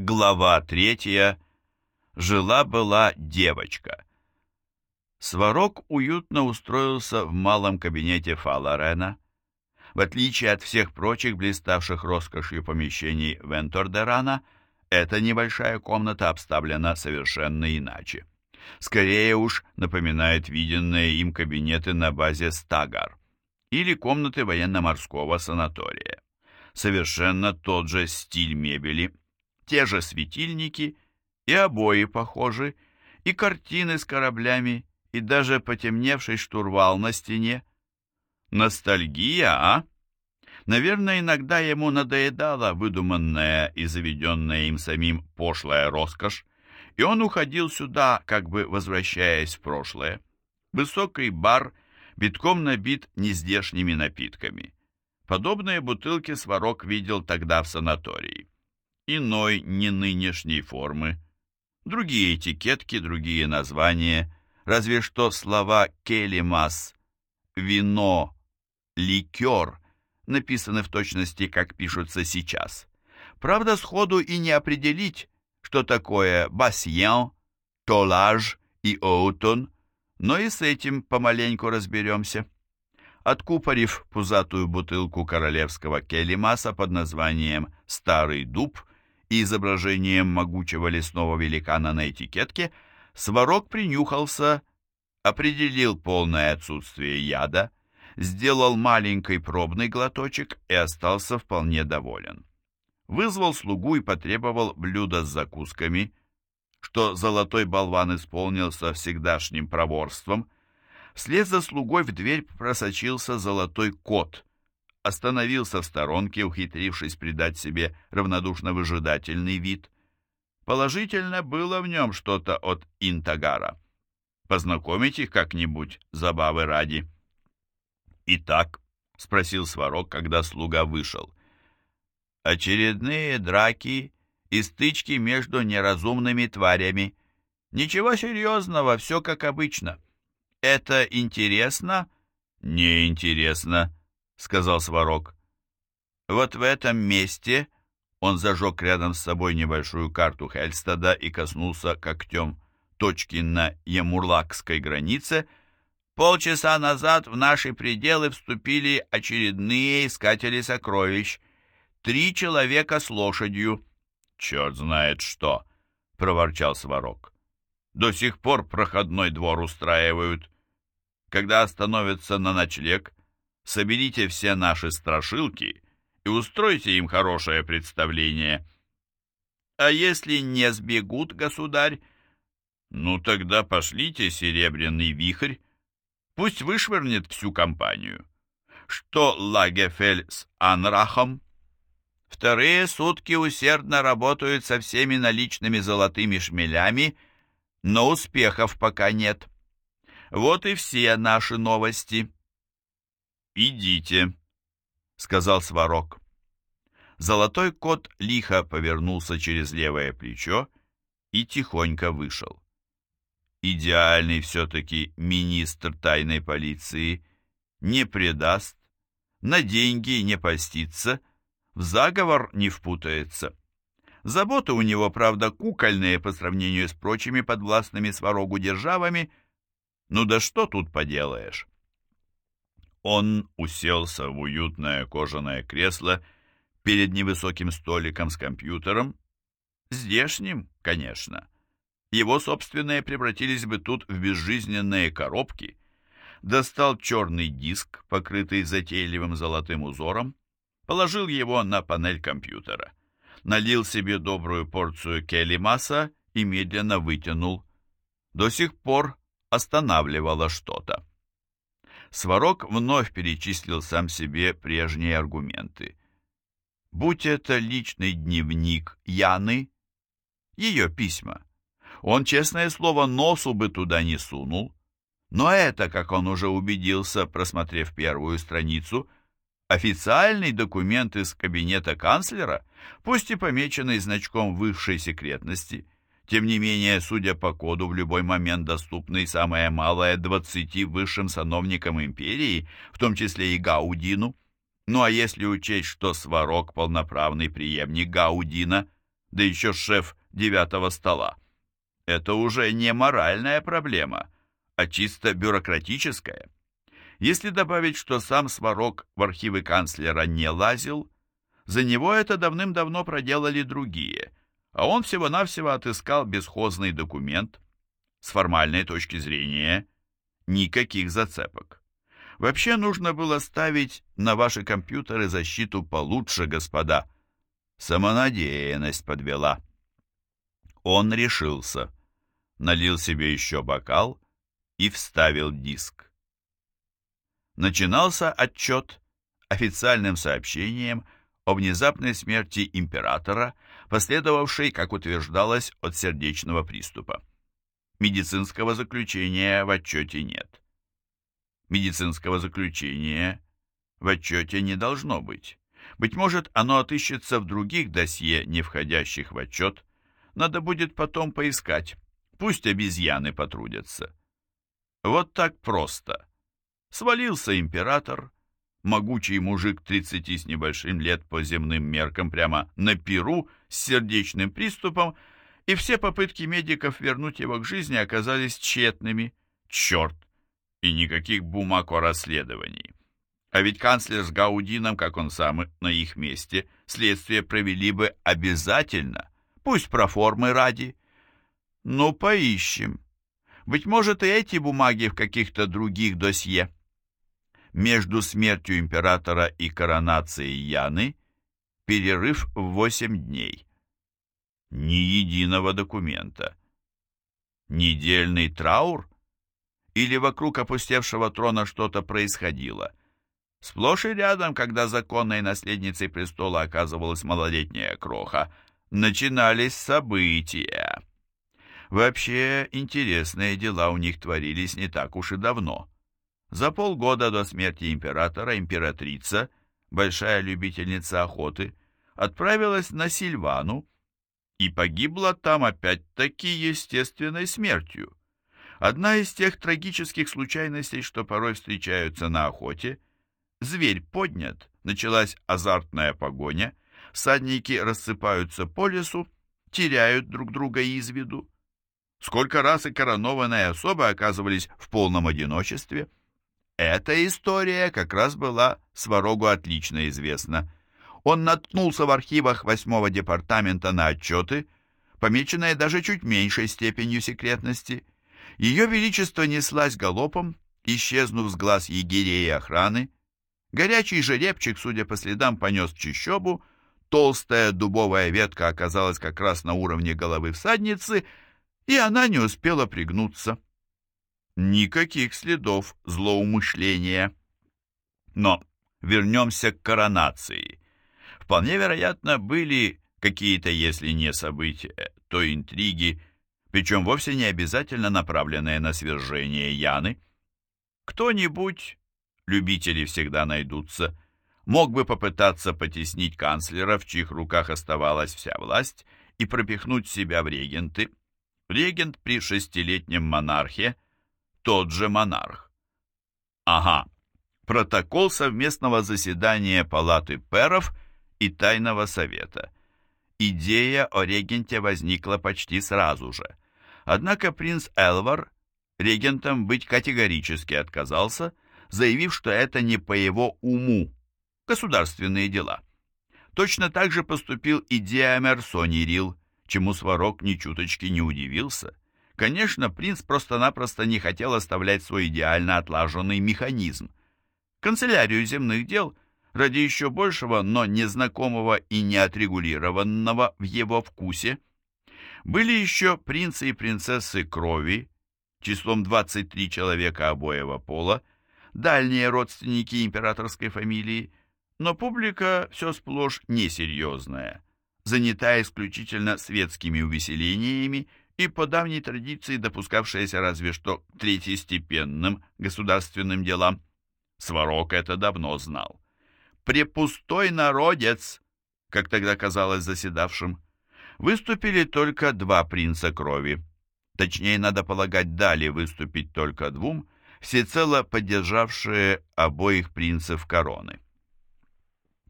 Глава третья. Жила-была девочка. Сварог уютно устроился в малом кабинете Фаларена. В отличие от всех прочих блиставших роскошью помещений Вентордерана, эта небольшая комната обставлена совершенно иначе. Скорее уж напоминает виденные им кабинеты на базе Стагар или комнаты военно-морского санатория. Совершенно тот же стиль мебели – те же светильники, и обои похожи, и картины с кораблями, и даже потемневший штурвал на стене. Ностальгия, а? Наверное, иногда ему надоедала выдуманная и заведенная им самим пошлая роскошь, и он уходил сюда, как бы возвращаясь в прошлое. Высокий бар битком набит нездешними напитками. Подобные бутылки Сварог видел тогда в санатории иной не нынешней формы. Другие этикетки, другие названия, разве что слова «келимас», «вино», «ликер» написаны в точности, как пишутся сейчас. Правда, сходу и не определить, что такое «басьян», «толаж» и «оутон», но и с этим помаленьку разберемся. Откупорив пузатую бутылку королевского келимаса под названием «Старый дуб», и изображением могучего лесного великана на этикетке, Сварог принюхался, определил полное отсутствие яда, сделал маленький пробный глоточек и остался вполне доволен. Вызвал слугу и потребовал блюда с закусками, что золотой болван исполнил со всегдашним проворством. Вслед за слугой в дверь просочился золотой кот, остановился в сторонке, ухитрившись придать себе равнодушно-выжидательный вид. Положительно было в нем что-то от Интагара. Познакомить их как-нибудь, забавы ради. «Итак», — спросил Сварог, когда слуга вышел, — «очередные драки и стычки между неразумными тварями. Ничего серьезного, все как обычно. Это интересно?» «Неинтересно», сказал Сварог. Вот в этом месте он зажег рядом с собой небольшую карту Хельстада и коснулся когтем точки на Ямурлакской границе. Полчаса назад в наши пределы вступили очередные искатели сокровищ. Три человека с лошадью. Черт знает что, проворчал Сварог. До сих пор проходной двор устраивают. Когда остановятся на ночлег, соберите все наши страшилки и устройте им хорошее представление. А если не сбегут, государь, ну тогда пошлите серебряный вихрь, пусть вышвырнет всю компанию. Что Лагефель с Анрахом? Вторые сутки усердно работают со всеми наличными золотыми шмелями, но успехов пока нет. Вот и все наши новости. «Идите», — сказал Сварог. Золотой кот лихо повернулся через левое плечо и тихонько вышел. Идеальный все-таки министр тайной полиции не предаст, на деньги не постится, в заговор не впутается. Заботы у него, правда, кукольные по сравнению с прочими подвластными сварогу державами, ну да что тут поделаешь? Он уселся в уютное кожаное кресло перед невысоким столиком с компьютером. Здешним, конечно. Его собственные превратились бы тут в безжизненные коробки. Достал черный диск, покрытый затейливым золотым узором, положил его на панель компьютера, налил себе добрую порцию келимаса и медленно вытянул. До сих пор останавливало что-то. Сварог вновь перечислил сам себе прежние аргументы. Будь это личный дневник Яны, ее письма, он, честное слово, носу бы туда не сунул. Но это, как он уже убедился, просмотрев первую страницу, официальный документ из кабинета канцлера, пусть и помеченный значком высшей секретности – тем не менее, судя по коду, в любой момент доступный самое малое 20 высшим сановникам империи, в том числе и Гаудину. Ну а если учесть, что Сварог – полноправный преемник Гаудина, да еще шеф девятого стола. Это уже не моральная проблема, а чисто бюрократическая. Если добавить, что сам Сварог в архивы канцлера не лазил, за него это давным-давно проделали другие, а он всего-навсего отыскал бесхозный документ. С формальной точки зрения никаких зацепок. Вообще нужно было ставить на ваши компьютеры защиту получше, господа. Самонадеянность подвела. Он решился, налил себе еще бокал и вставил диск. Начинался отчет официальным сообщением о внезапной смерти императора, последовавшей, как утверждалось, от сердечного приступа. Медицинского заключения в отчете нет. Медицинского заключения в отчете не должно быть. Быть может, оно отыщется в других досье, не входящих в отчет. Надо будет потом поискать. Пусть обезьяны потрудятся. Вот так просто. Свалился император, могучий мужик 30 с небольшим лет по земным меркам, прямо на перу с сердечным приступом, и все попытки медиков вернуть его к жизни оказались тщетными. Черт! И никаких бумаг о расследовании. А ведь канцлер с Гаудином, как он сам на их месте, следствие провели бы обязательно, пусть про формы ради. Ну, поищем. Быть может, и эти бумаги в каких-то других досье. Между смертью императора и коронацией Яны перерыв в восемь дней. Ни единого документа. Недельный траур? Или вокруг опустевшего трона что-то происходило? Сплошь и рядом, когда законной наследницей престола оказывалась малолетняя кроха, начинались события. Вообще, интересные дела у них творились не так уж и давно. За полгода до смерти императора императрица, большая любительница охоты, отправилась на Сильвану и погибла там опять-таки естественной смертью. Одна из тех трагических случайностей, что порой встречаются на охоте. Зверь поднят, началась азартная погоня, всадники рассыпаются по лесу, теряют друг друга из виду. Сколько раз и коронованные особы оказывались в полном одиночестве. Эта история как раз была Сварогу отлично известна. Он наткнулся в архивах восьмого департамента на отчеты, помеченные даже чуть меньшей степенью секретности. Ее величество неслась галопом, исчезнув с глаз егерей и охраны. Горячий жеребчик, судя по следам, понес чищобу, толстая дубовая ветка оказалась как раз на уровне головы всадницы — и она не успела пригнуться. Никаких следов злоумышления. Но вернемся к коронации. Вполне вероятно, были какие-то, если не события, то интриги, причем вовсе не обязательно направленные на свержение Яны. Кто-нибудь, любители всегда найдутся, мог бы попытаться потеснить канцлера, в чьих руках оставалась вся власть, и пропихнуть себя в регенты, Регент при шестилетнем монархе – тот же монарх. Ага, протокол совместного заседания Палаты пэров и Тайного совета. Идея о регенте возникла почти сразу же. Однако принц Элвар регентом быть категорически отказался, заявив, что это не по его уму, государственные дела. Точно так же поступил и Диамер Сонирил, чему Сварог ни чуточки не удивился. Конечно, принц просто-напросто не хотел оставлять свой идеально отлаженный механизм. Канцелярию земных дел ради еще большего, но незнакомого и неотрегулированного в его вкусе. Были еще принцы и принцессы крови, числом 23 человека обоего пола, дальние родственники императорской фамилии, но публика все сплошь несерьезная занята исключительно светскими увеселениями и по давней традиции допускавшаяся разве что третьестепенным государственным делам. Сварог это давно знал. «Препустой народец», как тогда казалось заседавшим, выступили только два принца крови. Точнее, надо полагать, дали выступить только двум, всецело поддержавшие обоих принцев короны.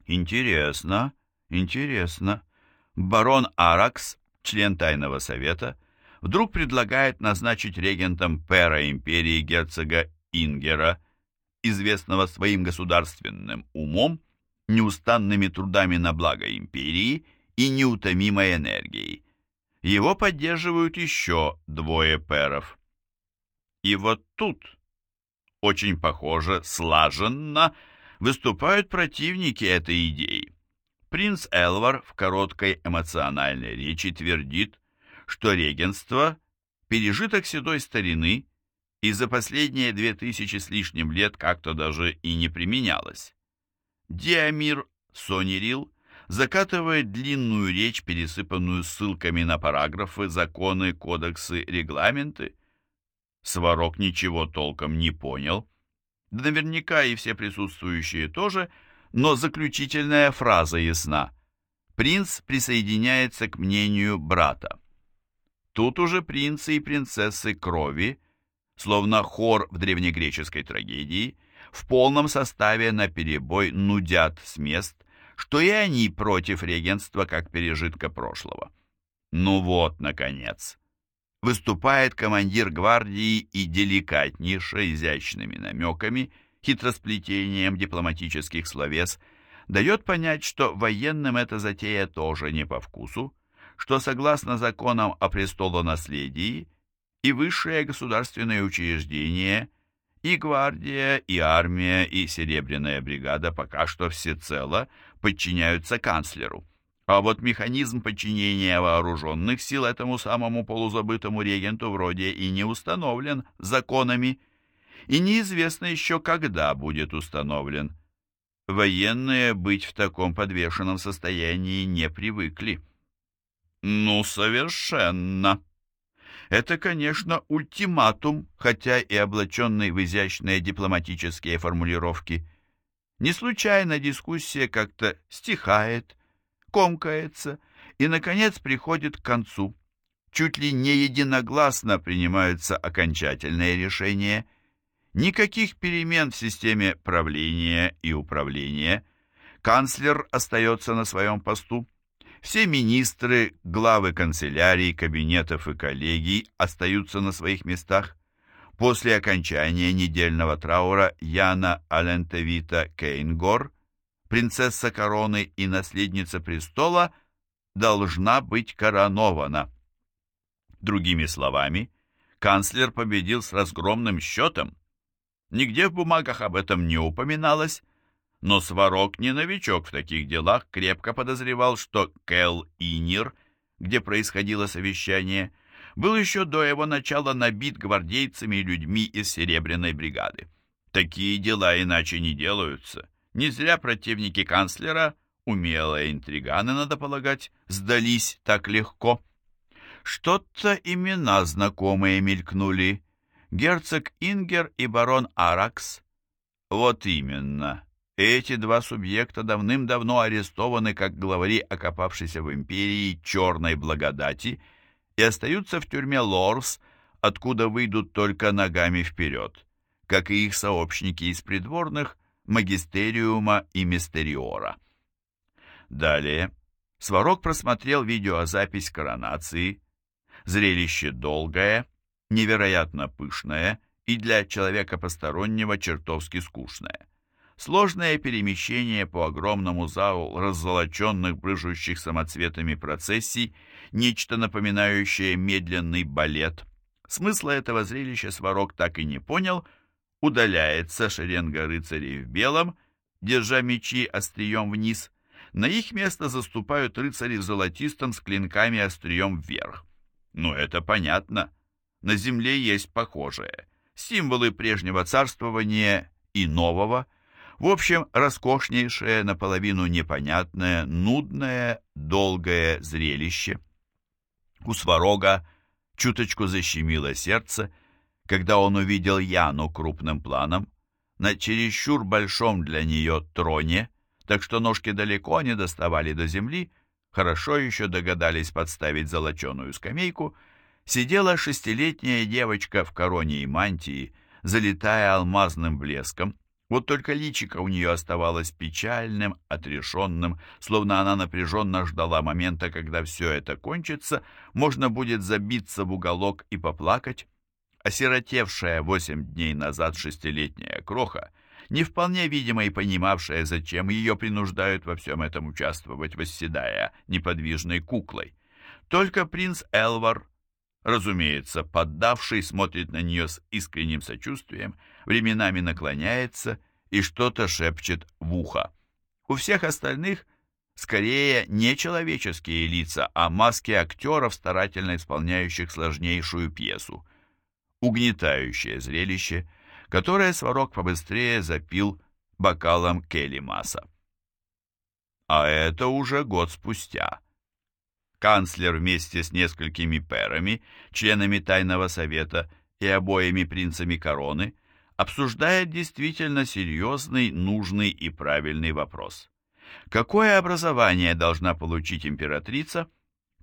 «Интересно, интересно», Барон Аракс, член Тайного Совета, вдруг предлагает назначить регентом пера империи герцога Ингера, известного своим государственным умом, неустанными трудами на благо империи и неутомимой энергией. Его поддерживают еще двое перов. И вот тут, очень похоже, слаженно, выступают противники этой идеи. Принц Элвар в короткой эмоциональной речи твердит, что регенство – пережиток седой старины и за последние две тысячи с лишним лет как-то даже и не применялось. Диамир Сонерил закатывает длинную речь, пересыпанную ссылками на параграфы, законы, кодексы, регламенты. Сварог ничего толком не понял. наверняка и все присутствующие тоже, но заключительная фраза ясна. Принц присоединяется к мнению брата. Тут уже принцы и принцессы крови, словно хор в древнегреческой трагедии, в полном составе на перебой нудят с мест, что и они против регенства как пережитка прошлого. Ну вот, наконец. Выступает командир гвардии и деликатнейше изящными намеками, хитросплетением дипломатических словес, дает понять, что военным эта затея тоже не по вкусу, что согласно законам о престолонаследии и высшее государственное учреждение, и гвардия, и армия, и серебряная бригада пока что всецело подчиняются канцлеру. А вот механизм подчинения вооруженных сил этому самому полузабытому регенту вроде и не установлен законами, и неизвестно еще, когда будет установлен. Военные быть в таком подвешенном состоянии не привыкли. Ну, совершенно. Это, конечно, ультиматум, хотя и облаченный в изящные дипломатические формулировки. Не случайно дискуссия как-то стихает, комкается и, наконец, приходит к концу. Чуть ли не единогласно принимаются окончательные решения. Никаких перемен в системе правления и управления. Канцлер остается на своем посту. Все министры, главы канцелярий, кабинетов и коллегий остаются на своих местах. После окончания недельного траура Яна Алентевита Кейнгор, принцесса короны и наследница престола, должна быть коронована. Другими словами, канцлер победил с разгромным счетом. Нигде в бумагах об этом не упоминалось, но Сварог не новичок в таких делах, крепко подозревал, что Кэл Инир, где происходило совещание, был еще до его начала набит гвардейцами и людьми из Серебряной бригады. Такие дела иначе не делаются. Не зря противники канцлера, умелые интриганы, надо полагать, сдались так легко. Что-то имена знакомые мелькнули. Герцог Ингер и барон Аракс. Вот именно. Эти два субъекта давным-давно арестованы как главари окопавшейся в империи черной благодати и остаются в тюрьме Лорс, откуда выйдут только ногами вперед, как и их сообщники из придворных, магистериума и мистериора. Далее Сварог просмотрел видеозапись коронации. Зрелище долгое, невероятно пышное и для человека постороннего чертовски скучное. Сложное перемещение по огромному залу раззолоченных, брыжущих самоцветами процессий, нечто напоминающее медленный балет. Смысла этого зрелища Сварог так и не понял. Удаляется шеренга рыцарей в белом, держа мечи острием вниз. На их место заступают рыцари в золотистом с клинками острием вверх. Ну, это понятно. На земле есть похожее. Символы прежнего царствования и нового – в общем, роскошнейшее, наполовину непонятное, нудное, долгое зрелище. У Сварога чуточку защемило сердце, когда он увидел Яну крупным планом на чересчур большом для нее троне, так что ножки далеко не доставали до земли, хорошо еще догадались подставить золоченую скамейку, сидела шестилетняя девочка в короне и мантии, залитая алмазным блеском, Вот только личико у нее оставалось печальным, отрешенным, словно она напряженно ждала момента, когда все это кончится, можно будет забиться в уголок и поплакать. Осиротевшая восемь дней назад шестилетняя кроха, не вполне видимо и понимавшая, зачем ее принуждают во всем этом участвовать, восседая неподвижной куклой. Только принц Элвар, разумеется, поддавший, смотрит на нее с искренним сочувствием, временами наклоняется и что-то шепчет в ухо. У всех остальных скорее не человеческие лица, а маски актеров, старательно исполняющих сложнейшую пьесу. Угнетающее зрелище, которое Сварог побыстрее запил бокалом Келимаса. А это уже год спустя канцлер вместе с несколькими пэрами, членами Тайного Совета и обоими принцами короны, обсуждает действительно серьезный, нужный и правильный вопрос. Какое образование должна получить императрица,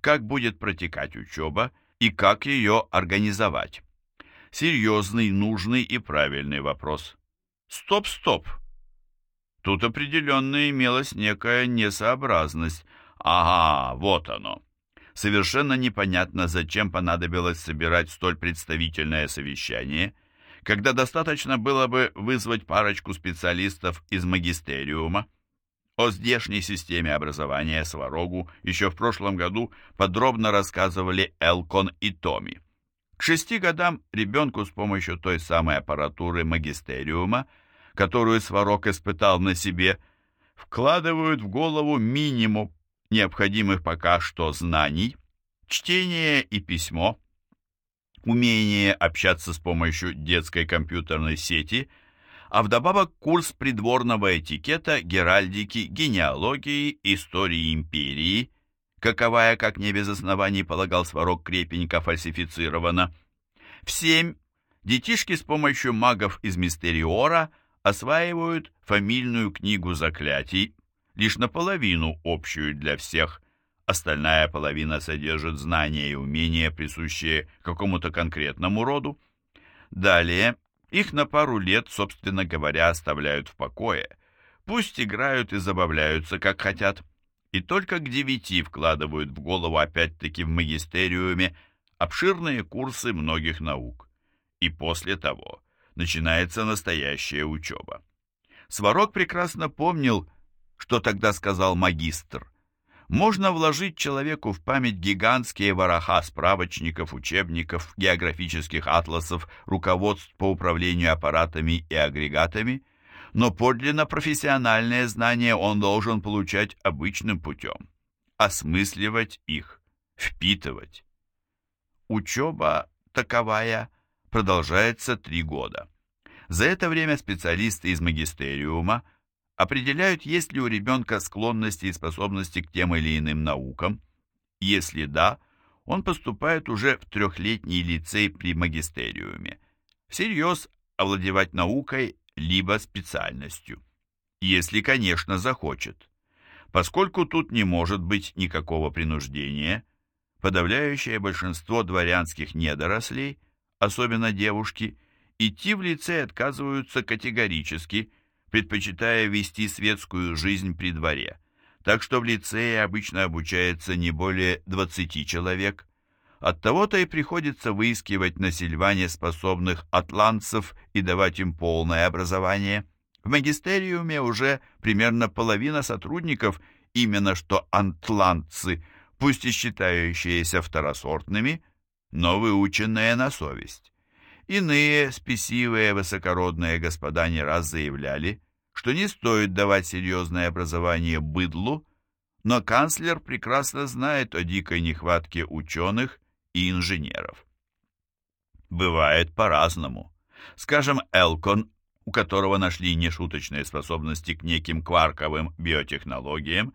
как будет протекать учеба и как ее организовать? Серьезный, нужный и правильный вопрос. Стоп, стоп! Тут определенно имелась некая несообразность. Ага, вот оно. Совершенно непонятно, зачем понадобилось собирать столь представительное совещание, когда достаточно было бы вызвать парочку специалистов из магистериума. О здешней системе образования Сварогу еще в прошлом году подробно рассказывали Элкон и Томи. К шести годам ребенку с помощью той самой аппаратуры магистериума, которую Сварог испытал на себе, вкладывают в голову минимум необходимых пока что знаний, чтение и письмо, умение общаться с помощью детской компьютерной сети, а вдобавок курс придворного этикета, геральдики, генеалогии, истории империи, каковая, как не без оснований полагал Сварог, крепенько фальсифицирована. В семь детишки с помощью магов из Мистериора осваивают фамильную книгу заклятий, лишь наполовину общую для всех. Остальная половина содержит знания и умения, присущие какому-то конкретному роду. Далее их на пару лет, собственно говоря, оставляют в покое. Пусть играют и забавляются, как хотят. И только к девяти вкладывают в голову опять-таки в магистериуме обширные курсы многих наук. И после того начинается настоящая учеба. Сварог прекрасно помнил, что тогда сказал магистр? Можно вложить человеку в память гигантские вороха справочников, учебников, географических атласов, руководств по управлению аппаратами и агрегатами, но подлинно профессиональные знания он должен получать обычным путем, осмысливать их, впитывать. Учеба таковая продолжается три года. За это время специалисты из магистериума – определяют, есть ли у ребенка склонности и способности к тем или иным наукам. Если да, он поступает уже в трехлетний лицей при магистериуме. Всерьез овладевать наукой либо специальностью. Если, конечно, захочет. Поскольку тут не может быть никакого принуждения, подавляющее большинство дворянских недорослей, особенно девушки, идти в лицей отказываются категорически – предпочитая вести светскую жизнь при дворе, так что в лицее обычно обучается не более 20 человек. Оттого-то и приходится выискивать на Сильване способных атлантцев и давать им полное образование. В магистериуме уже примерно половина сотрудников именно что антландцы, пусть и считающиеся второсортными, но выученные на совесть. Иные спесивые высокородные господа не раз заявляли, что не стоит давать серьезное образование быдлу, но канцлер прекрасно знает о дикой нехватке ученых и инженеров. Бывает по-разному. Скажем, Элкон, у которого нашли нешуточные способности к неким кварковым биотехнологиям,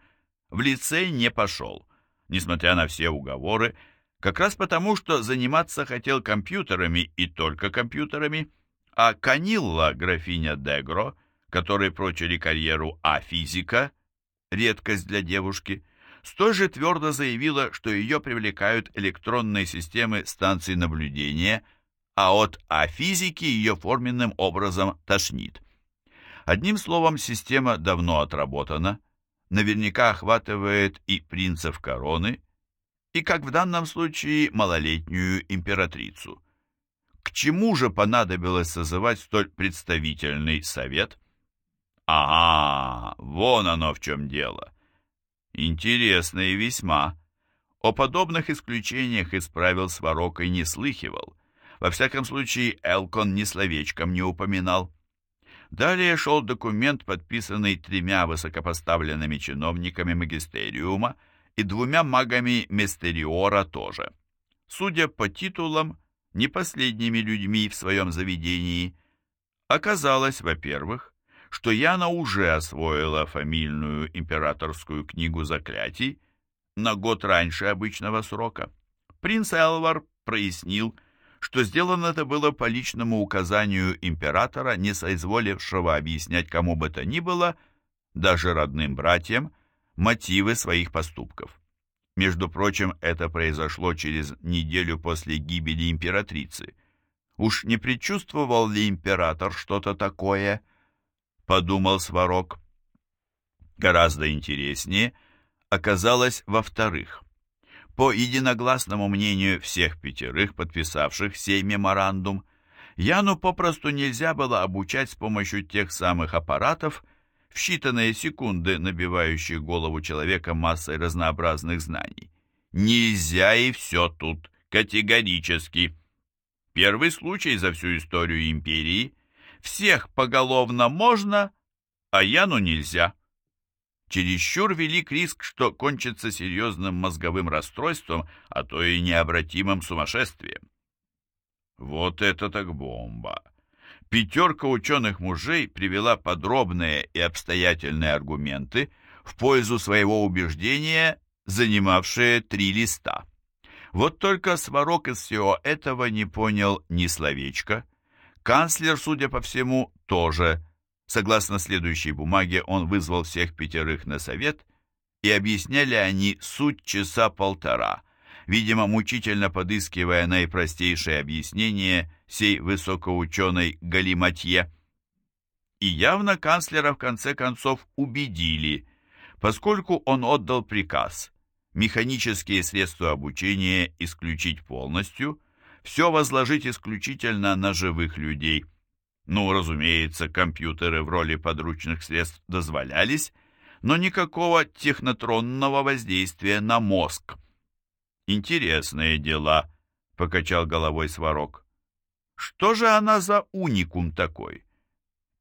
в лицей не пошел, несмотря на все уговоры, как раз потому, что заниматься хотел компьютерами и только компьютерами, а Канилла, графиня Дегро, которой прочили карьеру А-физика, редкость для девушки, столь же твердо заявила, что ее привлекают электронные системы станций наблюдения, а от А-физики ее форменным образом тошнит. Одним словом, система давно отработана, наверняка охватывает и принцев короны, и, как в данном случае, малолетнюю императрицу. К чему же понадобилось созывать столь представительный совет? Ага, вон оно в чем дело. Интересно и весьма. О подобных исключениях из правил Сварог и не слыхивал. Во всяком случае, Элкон ни словечком не упоминал. Далее шел документ, подписанный тремя высокопоставленными чиновниками магистериума и двумя магами Местериора тоже. Судя по титулам, не последними людьми в своем заведении. Оказалось, во-первых, что Яна уже освоила фамильную императорскую книгу заклятий на год раньше обычного срока. Принц Элвар прояснил, что сделано это было по личному указанию императора, не соизволившего объяснять кому бы то ни было, даже родным братьям, мотивы своих поступков. Между прочим, это произошло через неделю после гибели императрицы. Уж не предчувствовал ли император что-то такое? Подумал Сварог. Гораздо интереснее оказалось во-вторых. По единогласному мнению всех пятерых, подписавших сей меморандум, Яну попросту нельзя было обучать с помощью тех самых аппаратов, в считанные секунды набивающих голову человека массой разнообразных знаний. Нельзя и все тут, категорически. Первый случай за всю историю империи. Всех поголовно можно, а Яну нельзя. Чересчур велик риск, что кончится серьезным мозговым расстройством, а то и необратимым сумасшествием. Вот это так бомба! Пятерка ученых-мужей привела подробные и обстоятельные аргументы в пользу своего убеждения, занимавшие три листа. Вот только Сварог из всего этого не понял ни словечка. Канцлер, судя по всему, тоже. Согласно следующей бумаге, он вызвал всех пятерых на совет, и объясняли они суть часа полтора, видимо, мучительно подыскивая наипростейшее объяснение сей высокоученой галиматье. И явно канцлера в конце концов убедили, поскольку он отдал приказ механические средства обучения исключить полностью, все возложить исключительно на живых людей. Ну, разумеется, компьютеры в роли подручных средств дозволялись, но никакого технотронного воздействия на мозг. «Интересные дела», — покачал головой Сварог. «Что же она за уникум такой?»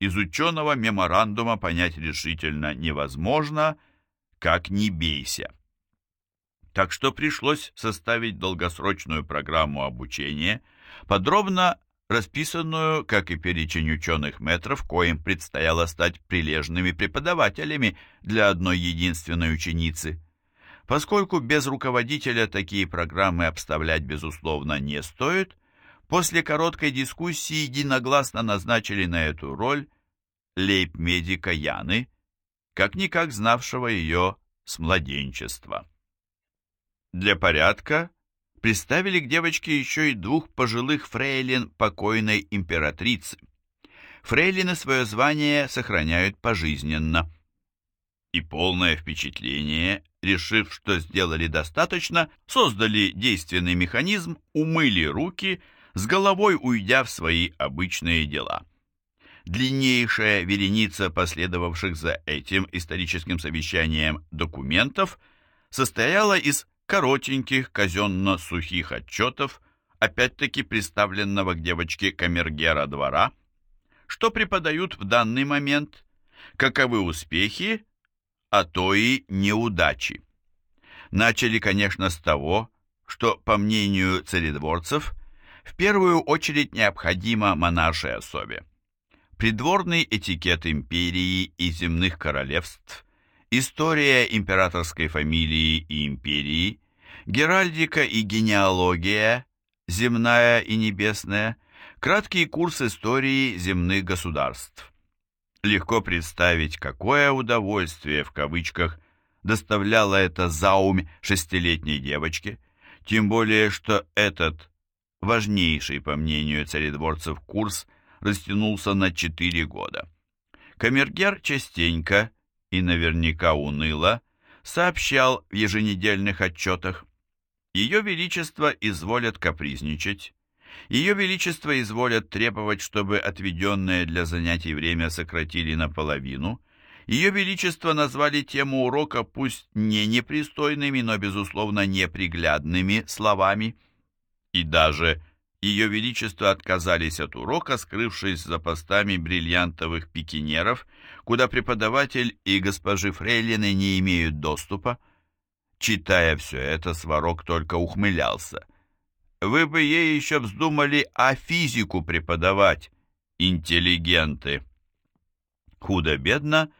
Из ученого меморандума понять решительно невозможно, как не бейся. Так что пришлось составить долгосрочную программу обучения, подробно расписанную, как и перечень ученых метров, коим предстояло стать прилежными преподавателями для одной единственной ученицы. Поскольку без руководителя такие программы обставлять, безусловно, не стоит, после короткой дискуссии единогласно назначили на эту роль лейб-медика Яны, как-никак знавшего ее с младенчества. Для порядка приставили к девочке еще и двух пожилых фрейлин покойной императрицы. Фрейлины свое звание сохраняют пожизненно. И полное впечатление решив, что сделали достаточно, создали действенный механизм, умыли руки, с головой уйдя в свои обычные дела. Длиннейшая вереница последовавших за этим историческим совещанием документов состояла из коротеньких казенно-сухих отчетов, опять-таки представленного к девочке камергера двора, что преподают в данный момент, каковы успехи, а то и неудачи. Начали, конечно, с того, что, по мнению царедворцев, в первую очередь необходимо монаршей особе. Придворный этикет империи и земных королевств, история императорской фамилии и империи, геральдика и генеалогия, земная и небесная, краткий курс истории земных государств. Легко представить, какое удовольствие, в кавычках, доставляла эта заумь шестилетней девочке, тем более, что этот важнейший, по мнению царедворцев, курс растянулся на четыре года. Камергер частенько и наверняка уныло сообщал в еженедельных отчетах. Ее Величество изволят капризничать, Ее Величество изволят требовать, чтобы отведенное для занятий время сократили наполовину, Ее Величество назвали тему урока пусть не непристойными, но, безусловно, неприглядными словами, и даже Ее Величество отказались от урока, скрывшись за постами бриллиантовых пикинеров, куда преподаватель и госпожи Фрейлины не имеют доступа. Читая все это, Сварог только ухмылялся. Вы бы ей еще вздумали а физику преподавать, интеллигенты. Худо-бедно,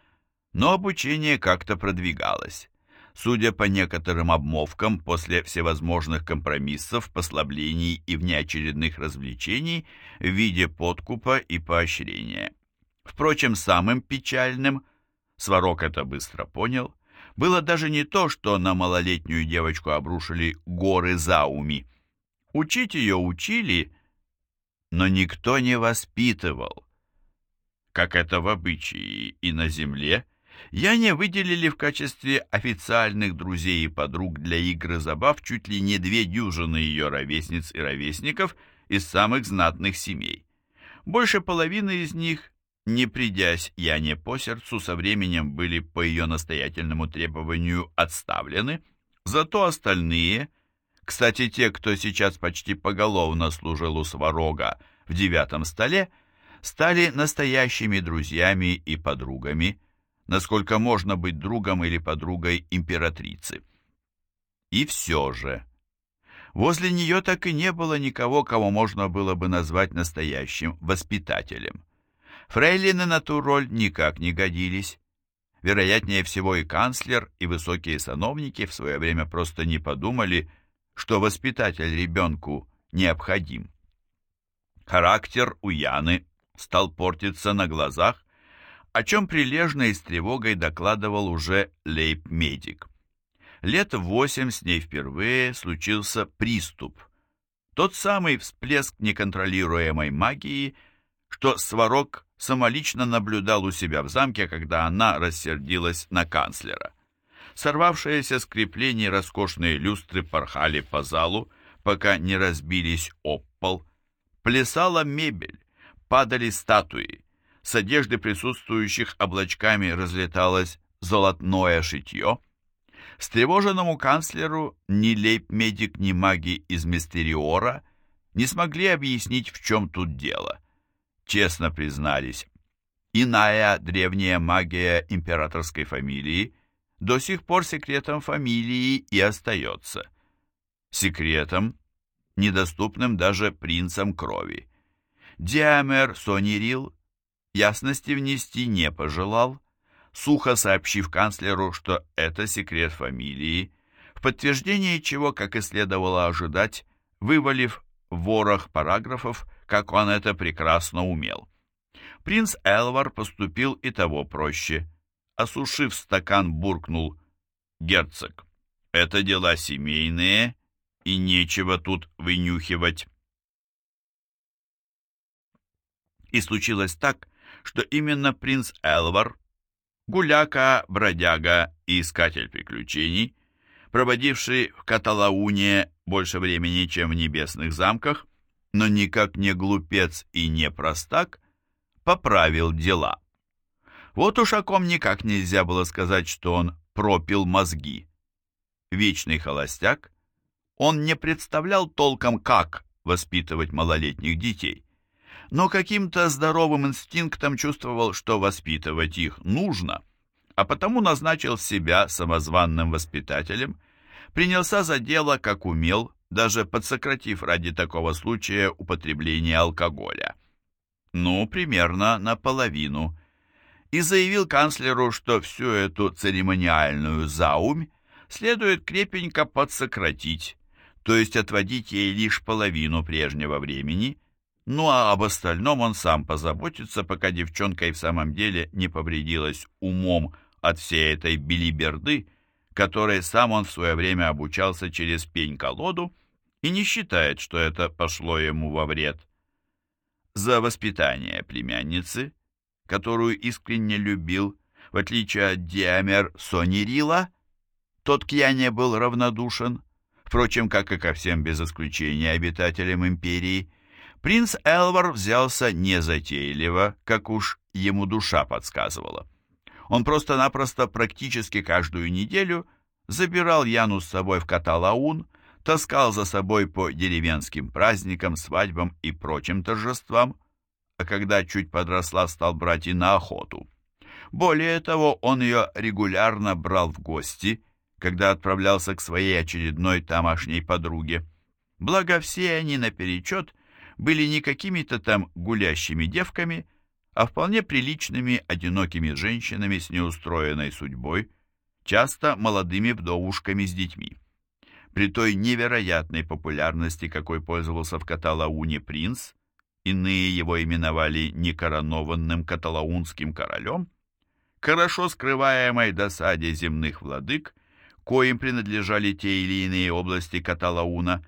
но обучение как-то продвигалось. Судя по некоторым обмовкам, после всевозможных компромиссов, послаблений и внеочередных развлечений в виде подкупа и поощрения. Впрочем, самым печальным, Сварог это быстро понял, было даже не то, что на малолетнюю девочку обрушили горы зауми. Учить ее учили, но никто не воспитывал. Как это в обычае и на земле, я не выделили в качестве официальных друзей и подруг для игры забав чуть ли не две дюжины ее ровесниц и ровесников из самых знатных семей. Больше половины из них не придясь Яне по сердцу, со временем были по ее настоятельному требованию отставлены, зато остальные, кстати, те, кто сейчас почти поголовно служил у Сварога в девятом столе, стали настоящими друзьями и подругами, насколько можно быть другом или подругой императрицы. И все же... Возле нее так и не было никого, кого можно было бы назвать настоящим воспитателем. Фрейлины на ту роль никак не годились. Вероятнее всего и канцлер, и высокие сановники в свое время просто не подумали, что воспитатель ребенку необходим. Характер у Яны стал портиться на глазах, о чем прилежно и с тревогой докладывал уже лейб-медик. Лет восемь с ней впервые случился приступ. Тот самый всплеск неконтролируемой магии, что Сварог самолично наблюдал у себя в замке, когда она рассердилась на канцлера. Сорвавшиеся с креплений роскошные люстры порхали по залу, пока не разбились об пол. Плясала мебель, падали статуи. С одежды присутствующих облачками разлеталось золотное шитье. Встревоженному канцлеру ни лейб-медик, ни маги из Мистериора не смогли объяснить, в чем тут дело — честно признались, иная древняя магия императорской фамилии до сих пор секретом фамилии и остается. Секретом, недоступным даже принцам крови. Диамер Сонирил ясности внести не пожелал, сухо сообщив канцлеру, что это секрет фамилии, в подтверждение чего, как и следовало ожидать, вывалив ворох параграфов, как он это прекрасно умел. Принц Элвар поступил и того проще. Осушив стакан, буркнул «Герцог, это дела семейные, и нечего тут вынюхивать». И случилось так, что именно принц Элвар, гуляка, бродяга и искатель приключений, проводивший в Каталауне больше времени, чем в небесных замках, но никак не глупец и не простак, поправил дела. Вот уж о ком никак нельзя было сказать, что он пропил мозги. Вечный холостяк, он не представлял толком, как воспитывать малолетних детей, но каким-то здоровым инстинктом чувствовал, что воспитывать их нужно, а потому назначил себя самозванным воспитателем, принялся за дело, как умел, даже подсократив ради такого случая употребление алкоголя. Ну, примерно наполовину. И заявил канцлеру, что всю эту церемониальную заумь следует крепенько подсократить, то есть отводить ей лишь половину прежнего времени, ну а об остальном он сам позаботится, пока девчонка и в самом деле не повредилась умом от всей этой билиберды, которой сам он в свое время обучался через пень-колоду, и не считает, что это пошло ему во вред. За воспитание племянницы, которую искренне любил, в отличие от Диамер Сонирила, тот к Яне был равнодушен, впрочем, как и ко всем без исключения обитателям империи, принц Элвар взялся незатейливо, как уж ему душа подсказывала. Он просто-напросто практически каждую неделю забирал Яну с собой в Каталаун, таскал за собой по деревенским праздникам, свадьбам и прочим торжествам, а когда чуть подросла, стал брать и на охоту. Более того, он ее регулярно брал в гости, когда отправлялся к своей очередной тамошней подруге. Благо все они наперечет были не какими-то там гулящими девками, а вполне приличными одинокими женщинами с неустроенной судьбой, часто молодыми вдовушками с детьми. При той невероятной популярности, какой пользовался в Каталауне принц, иные его именовали некоронованным каталаунским королем, хорошо скрываемой досаде земных владык, коим принадлежали те или иные области Каталауна,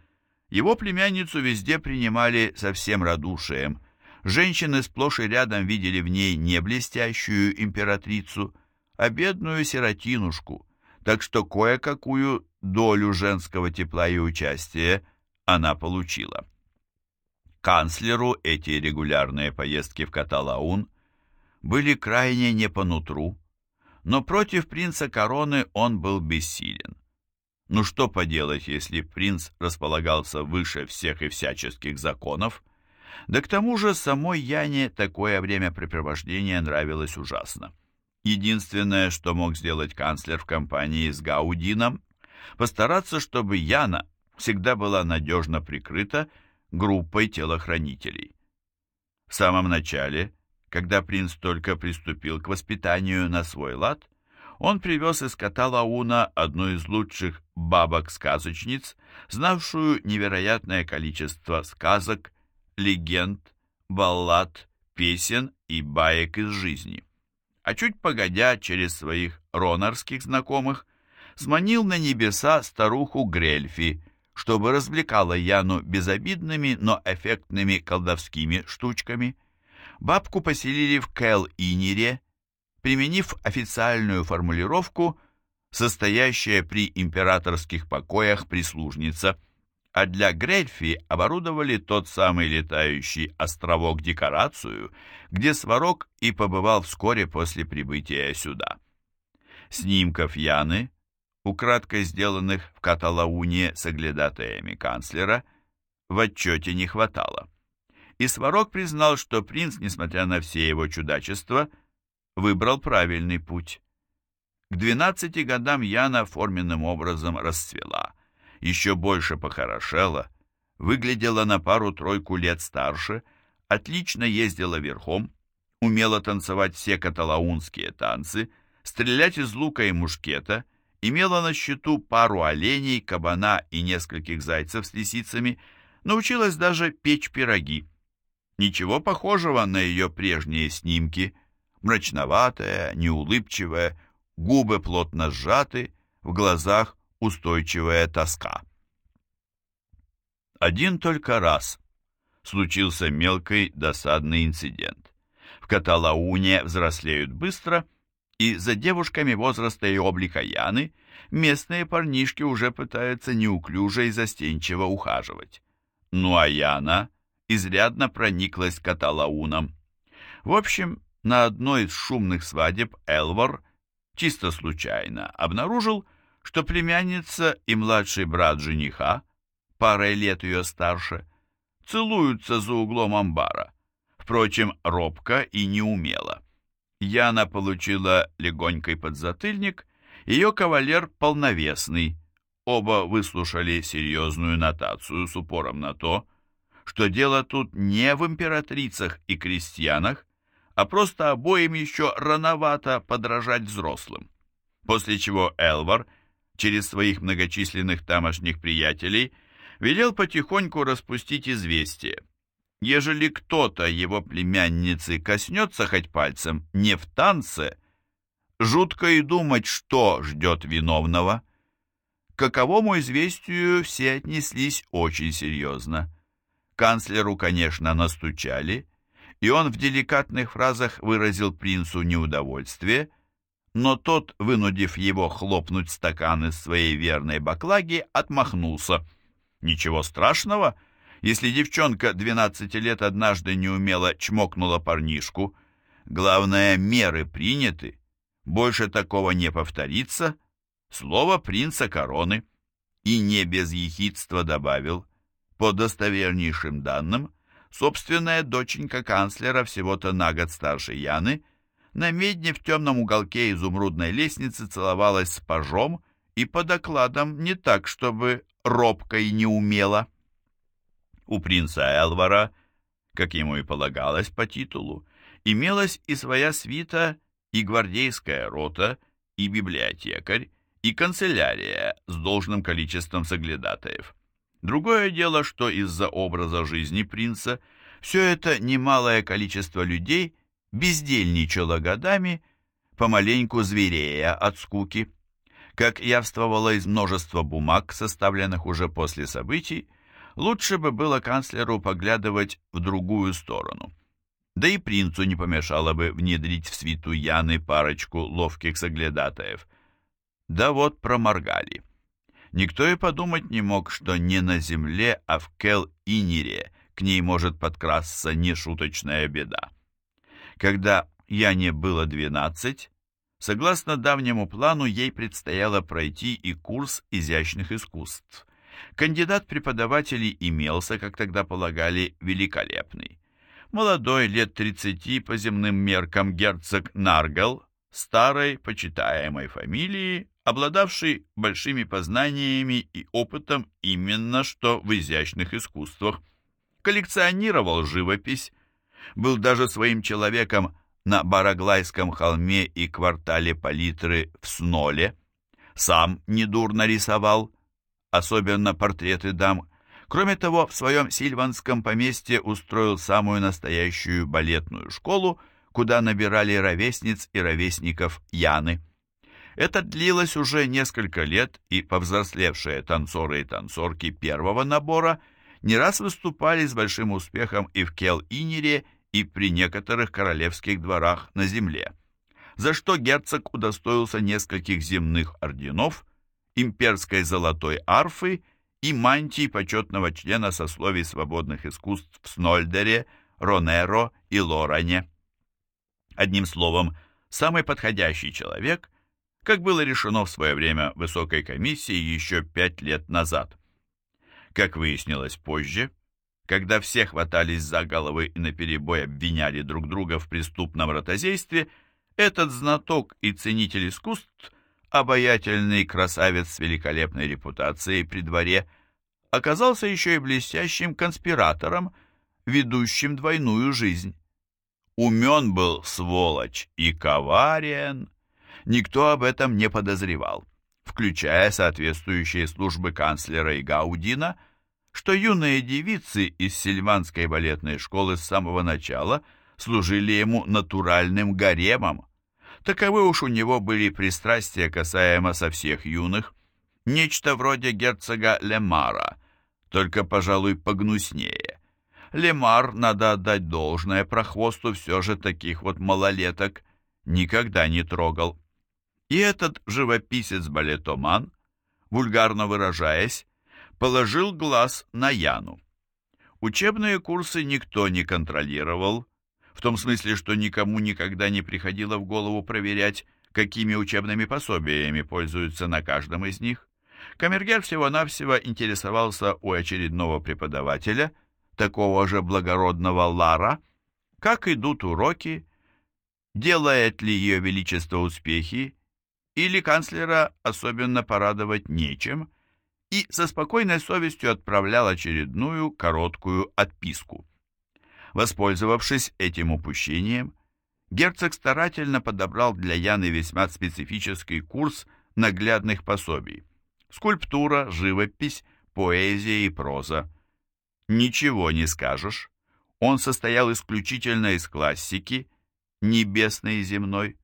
его племянницу везде принимали со всем радушием. Женщины сплошь и рядом видели в ней не блестящую императрицу, а бедную сиротинушку, так что кое-какую долю женского тепла и участия она получила. Канцлеру эти регулярные поездки в Каталаун были крайне не по нутру, но против принца короны он был бессилен. Ну что поделать, если принц располагался выше всех и всяческих законов? Да к тому же самой Яне такое времяпрепровождение нравилось ужасно. Единственное, что мог сделать канцлер в компании с Гаудином, постараться, чтобы Яна всегда была надежно прикрыта группой телохранителей. В самом начале, когда принц только приступил к воспитанию на свой лад, он привез из Каталауна одну из лучших бабок-сказочниц, знавшую невероятное количество сказок, легенд, баллад, песен и баек из жизни. А чуть погодя, через своих ронарских знакомых, сманил на небеса старуху Грельфи, чтобы развлекала Яну безобидными, но эффектными колдовскими штучками. Бабку поселили в Кэл-Инире, применив официальную формулировку «состоящая при императорских покоях прислужница», а для Грельфи оборудовали тот самый летающий островок-декорацию, где Сварог и побывал вскоре после прибытия сюда. Снимков Яны украдкой сделанных в Каталауне соглядатаями канцлера, в отчете не хватало. И Сварог признал, что принц, несмотря на все его чудачества, выбрал правильный путь. К двенадцати годам Яна форменным образом расцвела, еще больше похорошела, выглядела на пару-тройку лет старше, отлично ездила верхом, умела танцевать все каталаунские танцы, стрелять из лука и мушкета — имела на счету пару оленей, кабана и нескольких зайцев с лисицами, научилась даже печь пироги. Ничего похожего на ее прежние снимки. Мрачноватая, неулыбчивая, губы плотно сжаты, в глазах устойчивая тоска. Один только раз случился мелкий досадный инцидент. В Каталауне взрослеют быстро – и за девушками возраста и облика Яны местные парнишки уже пытаются неуклюже и застенчиво ухаживать. Ну а Яна изрядно прониклась каталауном. В общем, на одной из шумных свадеб Элвор чисто случайно обнаружил, что племянница и младший брат жениха, парой лет ее старше, целуются за углом амбара, впрочем, робко и неумело. Яна получила легонький подзатыльник, ее кавалер полновесный. Оба выслушали серьезную нотацию с упором на то, что дело тут не в императрицах и крестьянах, а просто обоим еще рановато подражать взрослым. После чего Элвар через своих многочисленных тамошних приятелей велел потихоньку распустить известие. Ежели кто-то его племянницы коснется хоть пальцем не в танце, жутко и думать, что ждет виновного. К каковому известию все отнеслись очень серьезно. Канцлеру, конечно, настучали, и он в деликатных фразах выразил принцу неудовольствие, но тот, вынудив его хлопнуть стакан из своей верной баклаги, отмахнулся. «Ничего страшного, если девчонка 12 лет однажды неумело чмокнула парнишку. Главное, меры приняты, больше такого не повторится. Слово принца короны» и не без ехидства добавил, по достовернейшим данным, собственная доченька канцлера, всего-то на год старше Яны, на медне в темном уголке изумрудной лестницы целовалась с пажом и по докладам не так, чтобы робко и неумело. У принца Элвара, как ему и полагалось по титулу, имелась и своя свита, и гвардейская рота, и библиотекарь, и канцелярия с должным количеством соглядатаев. Другое дело, что из-за образа жизни принца все это немалое количество людей бездельничало годами, помаленьку зверея от скуки. Как явствовало из множества бумаг, составленных уже после событий, лучше бы было канцлеру поглядывать в другую сторону. Да и принцу не помешало бы внедрить в свиту Яны парочку ловких соглядатаев – да вот проморгали. Никто и подумать не мог, что не на земле, а в Кел-Инире к ней может подкрасться нешуточная беда. Когда Яне было двенадцать, согласно давнему плану, ей предстояло пройти и курс изящных искусств. Кандидат преподавателей имелся, как тогда полагали, великолепный. Молодой, лет тридцати по земным меркам герцог Наргел, старой, почитаемой фамилии, обладавший большими познаниями и опытом именно что в изящных искусствах. Коллекционировал живопись, был даже своим человеком на Бараглайском холме и квартале палитры в Сноле, сам недурно рисовал, особенно портреты дам. Кроме того, в своем сильванском поместье устроил самую настоящую балетную школу, куда набирали ровесниц и ровесников Яны. Это длилось уже несколько лет, и повзрослевшие танцоры и танцорки первого набора не раз выступали с большим успехом и в Кел-Инере, и при некоторых королевских дворах на земле, за что герцог удостоился нескольких земных орденов, имперской золотой арфы и мантии почетного члена сословий свободных искусств в Снольдере, Ронеро и Лоране. Одним словом, самый подходящий человек, как было решено в свое время высокой комиссией еще пять лет назад. Как выяснилось позже, когда все хватались за головы и наперебой обвиняли друг друга в преступном ротозействе, этот знаток и ценитель искусств, обаятельный красавец с великолепной репутацией при дворе, оказался еще и блестящим конспиратором, ведущим двойную жизнь. Умен был сволочь и коварен, никто об этом не подозревал, включая соответствующие службы канцлера и Гаудина, что юные девицы из сильванской балетной школы с самого начала служили ему натуральным гаремом. Таковы уж у него были пристрастия касаемо со всех юных, нечто вроде герцога Лемара, только, пожалуй, погнуснее. Лемар, надо отдать должное, прохвосту все же таких вот малолеток никогда не трогал. И этот живописец-балетоман, вульгарно выражаясь, положил глаз на Яну. Учебные курсы никто не контролировал, в том смысле, что никому никогда не приходило в голову проверять, какими учебными пособиями пользуются на каждом из них. Камергер всего-навсего интересовался у очередного преподавателя, такого же благородного Лара, как идут уроки, делает ли ее величество успехи или канцлера особенно порадовать нечем, и со спокойной совестью отправлял очередную короткую отписку. Воспользовавшись этим упущением, герцог старательно подобрал для Яны весьма специфический курс наглядных пособий. Скульптура, живопись, поэзия и проза. Ничего не скажешь. Он состоял исключительно из классики, небесной и земной,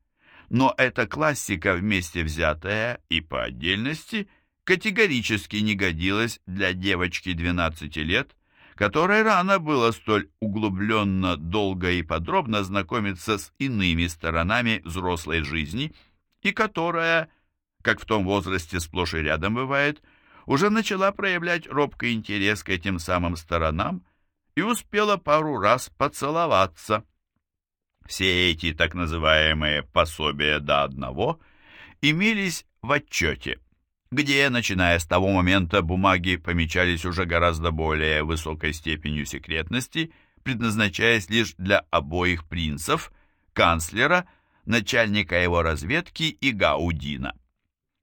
но эта классика вместе взятая и по отдельности категорически не годилась для девочки 12 лет, которой рано было столь углубленно, долго и подробно знакомиться с иными сторонами взрослой жизни, и которая, как в том возрасте сплошь и рядом бывает, уже начала проявлять робкий интерес к этим самым сторонам и успела пару раз поцеловаться. Все эти так называемые «пособия до одного» имелись в отчете, где, начиная с того момента, бумаги помечались уже гораздо более высокой степенью секретности, предназначаясь лишь для обоих принцев, канцлера, начальника его разведки и Гаудина.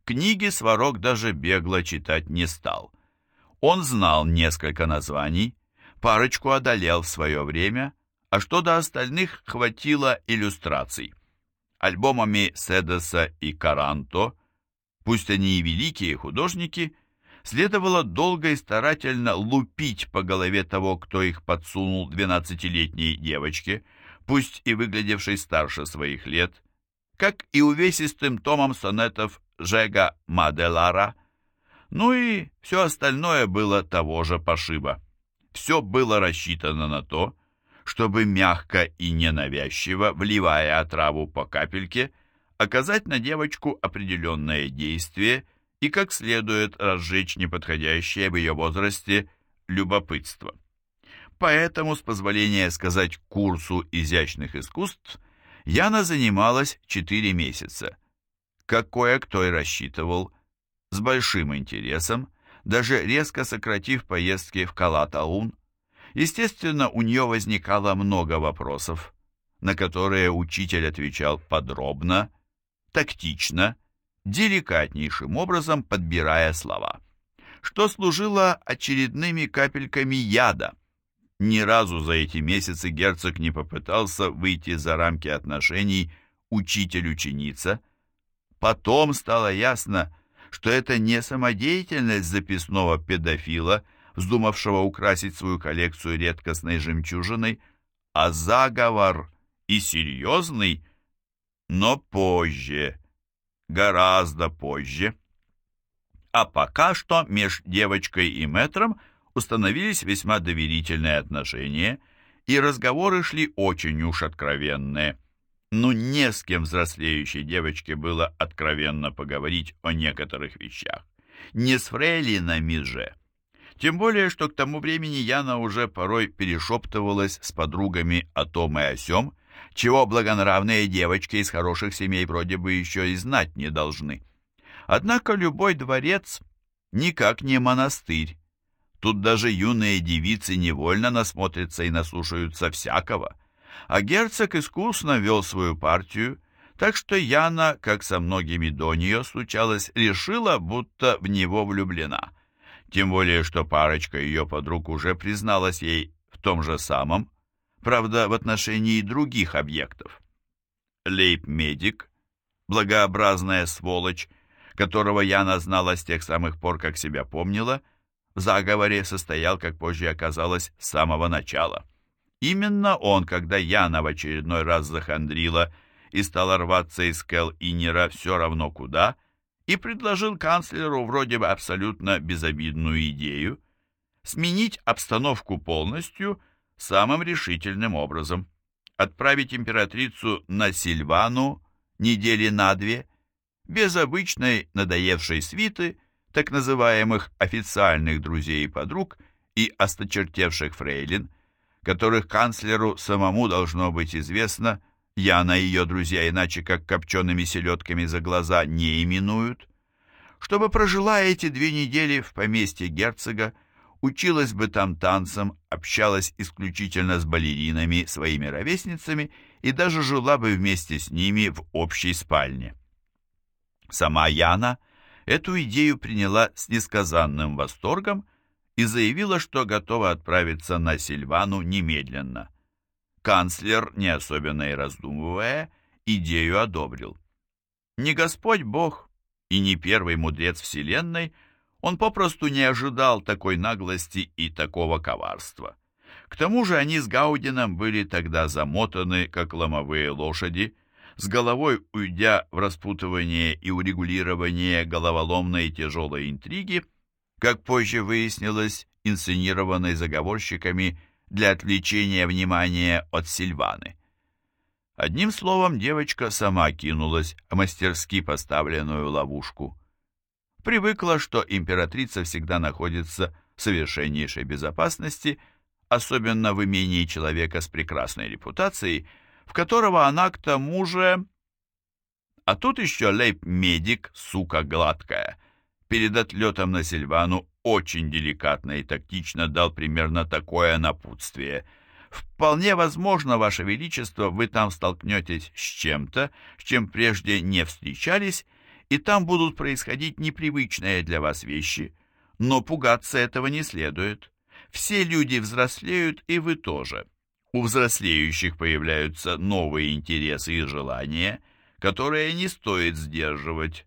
Книги Сварог даже бегло читать не стал. Он знал несколько названий, парочку одолел в свое время, а что до остальных хватило иллюстраций. Альбомами Седеса и Каранто, пусть они и великие художники, следовало долго и старательно лупить по голове того, кто их подсунул двенадцатилетней девочке, пусть и выглядевшей старше своих лет, как и увесистым томом сонетов Жега Маделара, ну и все остальное было того же пошиба. Все было рассчитано на то, чтобы мягко и ненавязчиво, вливая отраву по капельке, оказать на девочку определенное действие и как следует разжечь неподходящее в ее возрасте любопытство. Поэтому, с позволения сказать курсу изящных искусств, Яна занималась 4 месяца, как кое-кто и рассчитывал, с большим интересом, даже резко сократив поездки в Калатаун. Естественно, у нее возникало много вопросов, на которые учитель отвечал подробно, тактично, деликатнейшим образом подбирая слова, что служило очередными капельками яда. Ни разу за эти месяцы герцог не попытался выйти за рамки отношений учитель-ученица. Потом стало ясно, что это не самодеятельность записного педофила, вздумавшего украсить свою коллекцию редкостной жемчужиной, а заговор и серьезный, но позже, гораздо позже. А пока что меж девочкой и мэтром установились весьма доверительные отношения, и разговоры шли очень уж откровенные. Ну, не с кем взрослеющей девочке было откровенно поговорить о некоторых вещах. Не с фрейлинами же. Тем более, что к тому времени Яна уже порой перешептывалась с подругами о том и о сём, чего благонравные девочки из хороших семей вроде бы еще и знать не должны. Однако любой дворец никак не монастырь. Тут даже юные девицы невольно насмотрятся и наслушаются всякого. А герцог искусно вел свою партию, так что Яна, как со многими до нее случалось, решила, будто в него влюблена. Тем более, что парочка ее подруг уже призналась ей в том же самом, правда, в отношении других объектов. Лейб-медик, благообразная сволочь, которого Яна знала с тех самых пор, как себя помнила, в заговоре состоял, как позже оказалось, с самого начала. Именно он, когда Яна в очередной раз захандрила и стала рваться из Кел Инера все равно куда, и предложил канцлеру вроде бы абсолютно безобидную идею сменить обстановку полностью – самым решительным образом. Отправить императрицу на Сильвану недели на две, без обычной надоевшей свиты, так называемых официальных друзей и подруг и осточертевших фрейлин, которых канцлеру самому должно быть известно, Яна и ее друзья иначе как копчеными селедками за глаза не именуют, чтобы прожила эти две недели в поместье герцога, училась бы там танцам, общалась исключительно с балеринами, своими ровесницами и даже жила бы вместе с ними в общей спальне. Сама Яна эту идею приняла с несказанным восторгом и заявила, что готова отправиться на Сильвану немедленно. Канцлер, не особенно и раздумывая, идею одобрил. Не Господь Бог и не первый мудрец Вселенной – он попросту не ожидал такой наглости и такого коварства. К тому же они с Гаудином были тогда замотаны, как ломовые лошади, с головой уйдя в распутывание и урегулирование головоломной тяжелой интриги, как позже выяснилось, инсценированной заговорщиками для отвлечения внимания от Сильваны. Одним словом, девочка сама кинулась в мастерски поставленную ловушку. Привыкла, что императрица всегда находится в совершеннейшей безопасности, особенно в имении человека с прекрасной репутацией, в которого она к тому же... А тут еще лейб-медик, сука гладкая, перед отлетом на Сильвану очень деликатно и тактично дал примерно такое напутствие. «Вполне возможно, Ваше Величество, вы там столкнетесь с чем-то, с чем прежде не встречались, и там будут происходить непривычные для вас вещи, но пугаться этого не следует. Все люди взрослеют, и вы тоже. У взрослеющих появляются новые интересы и желания, которые не стоит сдерживать.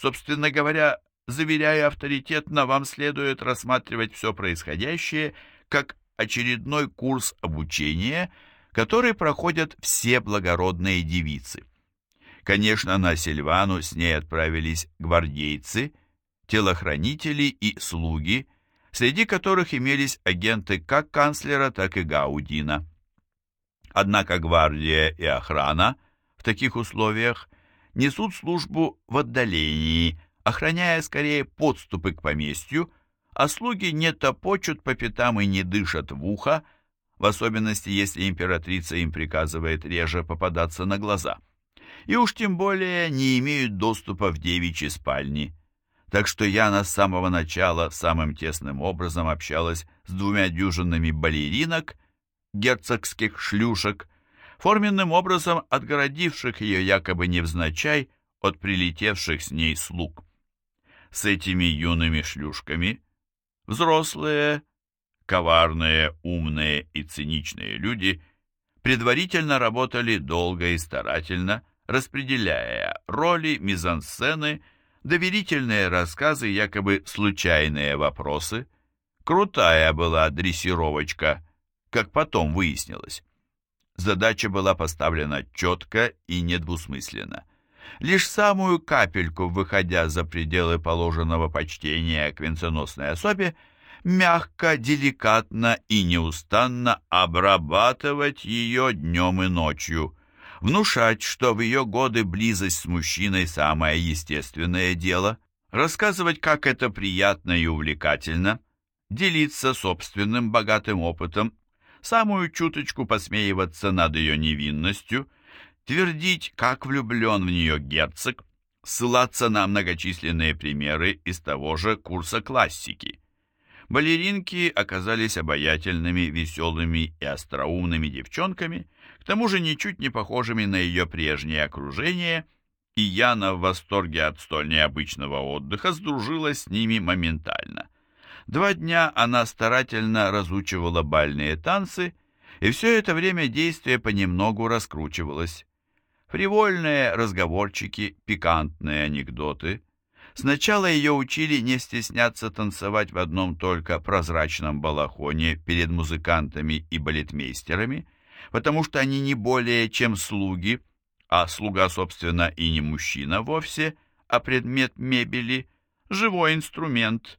Собственно говоря, заверяя авторитетно, вам следует рассматривать все происходящее как очередной курс обучения, который проходят все благородные девицы. Конечно, на Сильвану с ней отправились гвардейцы, телохранители и слуги, среди которых имелись агенты как канцлера, так и Гаудина. Однако гвардия и охрана в таких условиях несут службу в отдалении, охраняя скорее подступы к поместью, а слуги не топочут по пятам и не дышат в ухо, в особенности, если императрица им приказывает реже попадаться на глаза и уж тем более не имеют доступа в девичьи спальни. Так что Яна с самого начала самым тесным образом общалась с двумя дюжинами балеринок, герцогских шлюшек, форменным образом отгородивших ее якобы невзначай от прилетевших с ней слуг. С этими юными шлюшками взрослые, коварные, умные и циничные люди предварительно работали долго и старательно, распределяя роли, мизансцены, доверительные рассказы, якобы случайные вопросы. Крутая была дрессировочка, как потом выяснилось. Задача была поставлена четко и недвусмысленно. Лишь самую капельку, выходя за пределы положенного почтения к венценосной особе, мягко, деликатно и неустанно обрабатывать ее днем и ночью, внушать, что в ее годы близость с мужчиной самое естественное дело, рассказывать, как это приятно и увлекательно, делиться собственным богатым опытом, самую чуточку посмеиваться над ее невинностью, твердить, как влюблен в нее герцог, ссылаться на многочисленные примеры из того же курса классики. Балеринки оказались обаятельными, веселыми и остроумными девчонками, тому же ничуть не похожими на ее прежнее окружение, и Яна в восторге от столь необычного отдыха сдружилась с ними моментально. Два дня она старательно разучивала бальные танцы, и все это время действие понемногу раскручивалось. Фривольные разговорчики, пикантные анекдоты, Сначала ее учили не стесняться танцевать в одном только прозрачном балахоне перед музыкантами и балетмейстерами, потому что они не более чем слуги, а слуга, собственно, и не мужчина вовсе, а предмет мебели, живой инструмент.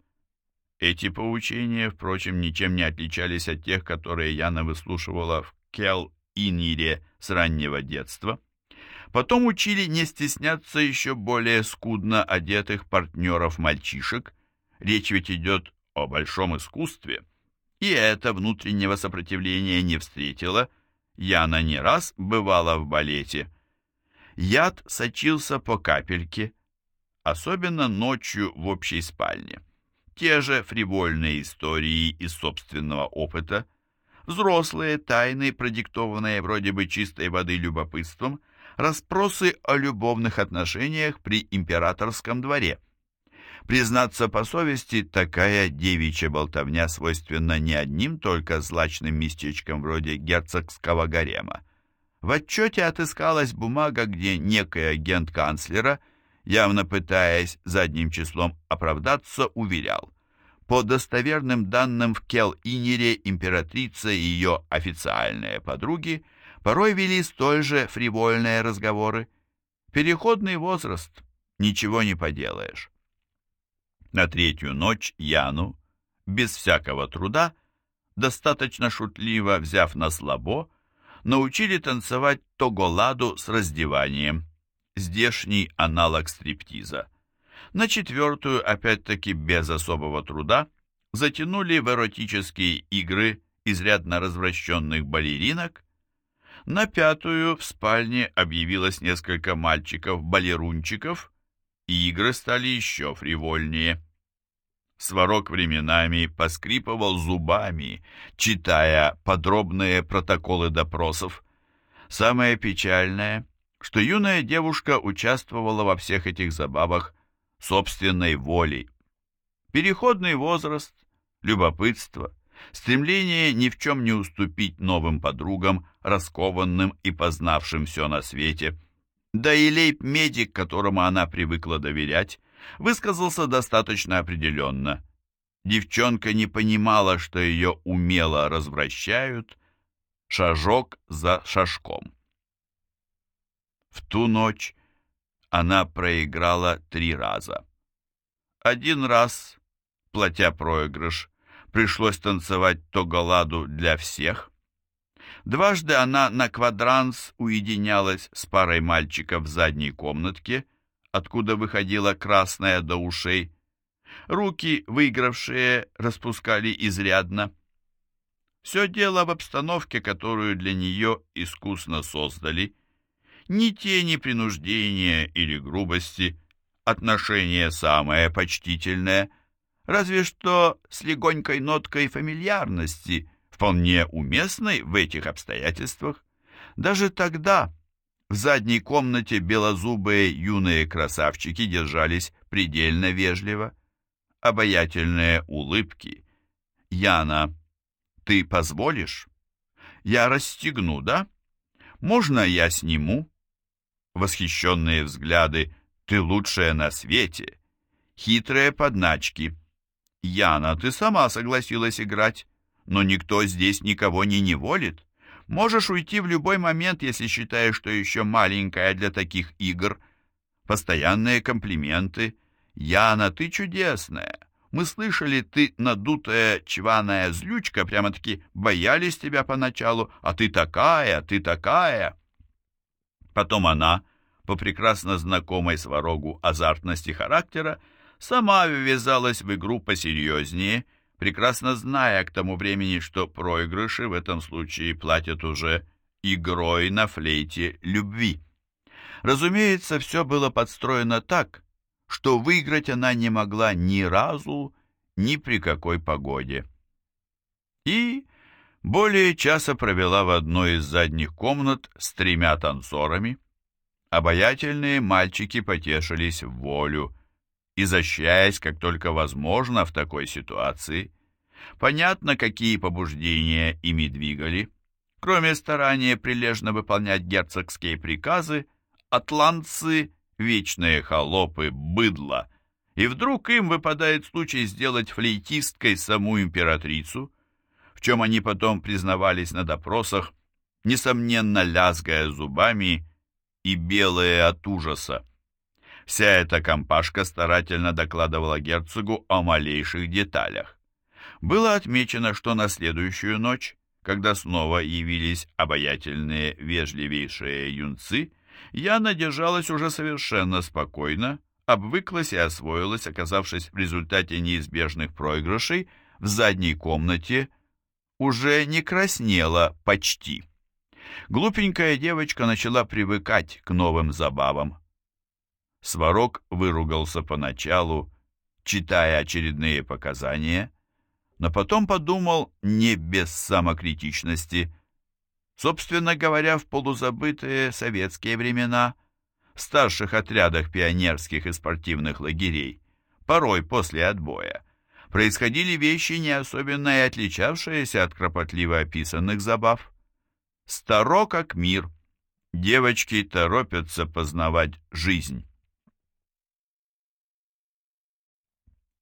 Эти поучения, впрочем, ничем не отличались от тех, которые Яна выслушивала в Кел-Инире с раннего детства. Потом учили не стесняться еще более скудно одетых партнеров-мальчишек. Речь ведь идет о большом искусстве. И это внутреннего сопротивления не встретила. Яна не раз бывала в балете. Яд сочился по капельке, особенно ночью в общей спальне. Те же фривольные истории из собственного опыта, взрослые тайны, продиктованные вроде бы чистой воды любопытством, расспросы о любовных отношениях при императорском дворе. Признаться по совести, такая девичья болтовня свойственна не одним только злачным местечкам вроде герцогского гарема. В отчете отыскалась бумага, где некий агент канцлера, явно пытаясь задним числом оправдаться, уверял. По достоверным данным в Кел-Инере императрица и ее официальные подруги – порой вели столь же фривольные разговоры. Переходный возраст, ничего не поделаешь. На третью ночь Яну, без всякого труда, достаточно шутливо взяв на слабо, научили танцевать тоголаду с раздеванием, здешний аналог стриптиза. На четвертую, опять-таки без особого труда, затянули в эротические игры изрядно развращенных балеринок. На пятую в спальне объявилось несколько мальчиков-балерунчиков, игры стали еще фривольнее. Сварог временами поскрипывал зубами, читая подробные протоколы допросов. Самое печальное, что юная девушка участвовала во всех этих забавах собственной волей. Переходный возраст, любопытство, стремление ни в чем не уступить новым подругам, раскованным и познавшим все на свете. Да и лейб-медик, которому она привыкла доверять, высказался достаточно определенно. Девчонка не понимала, что ее умело развращают, шажок за шажком. В ту ночь она проиграла три раза. Один раз, платя проигрыш, пришлось танцевать тоголаду для всех. Дважды она на квадранс уединялась с парой мальчиков в задней комнатке — откуда выходила красная до ушей. Руки, выигравшие, распускали изрядно. Все дело в обстановке, которую для нее искусно создали. Ни тени принуждения или грубости, отношение самое почтительное, разве что с легонькой ноткой фамильярности, вполне уместной в этих обстоятельствах. Даже тогда в задней комнате белозубые юные красавчики держались предельно вежливо. Обаятельные улыбки. «Яна, ты позволишь? Я расстегну, да? Можно я сниму?» Восхищенные взгляды «Ты лучшая на свете!» Хитрые подначки. «Яна, ты сама согласилась играть, но никто здесь никого не неволит. Можешь уйти в любой момент, если считаешь, что еще маленькая для таких игр. Постоянные комплименты. Яна, ты чудесная. Мы слышали, ты надутая чваная злючка, прямо-таки боялись тебя поначалу, а ты такая, ты такая. Потом она, по прекрасно знакомой сварогу азартности характера, сама ввязалась в игру посерьезнее — прекрасно зная к тому времени, что проигрыши в этом случае платят уже игрой на флейте любви. Разумеется, все было подстроено так, что выиграть она не могла ни разу, ни при какой погоде. И более часа провела в одной из задних комнат с тремя танцорами. Обаятельные мальчики потешились в волю, изощряясь как только возможно в такой ситуации. Понятно, какие побуждения ими двигали. Кроме старания прилежно выполнять герцогские приказы, атлантцы — вечные холопы, быдло. И вдруг им выпадает случай сделать флейтисткой саму императрицу, в чем они потом признавались на допросах, несомненно лязгая зубами и белые от ужаса. Вся эта компашка старательно докладывала герцогу о малейших деталях. Было отмечено, что на следующую ночь, когда снова явились обаятельные, вежливейшие юнцы, Яна держалась уже совершенно спокойно, обвыклась и освоилась, оказавшись в результате неизбежных проигрышей в задней комнате, уже не краснела почти. Глупенькая девочка начала привыкать к новым забавам. Сварог выругался поначалу, читая очередные показания, но потом подумал не без самокритичности. Собственно говоря, в полузабытые советские времена, в старших отрядах пионерских и спортивных лагерей, порой после отбоя, происходили вещи, не особенно и отличавшиеся от кропотливо описанных забав. Старо как мир, девочки торопятся познавать жизнь.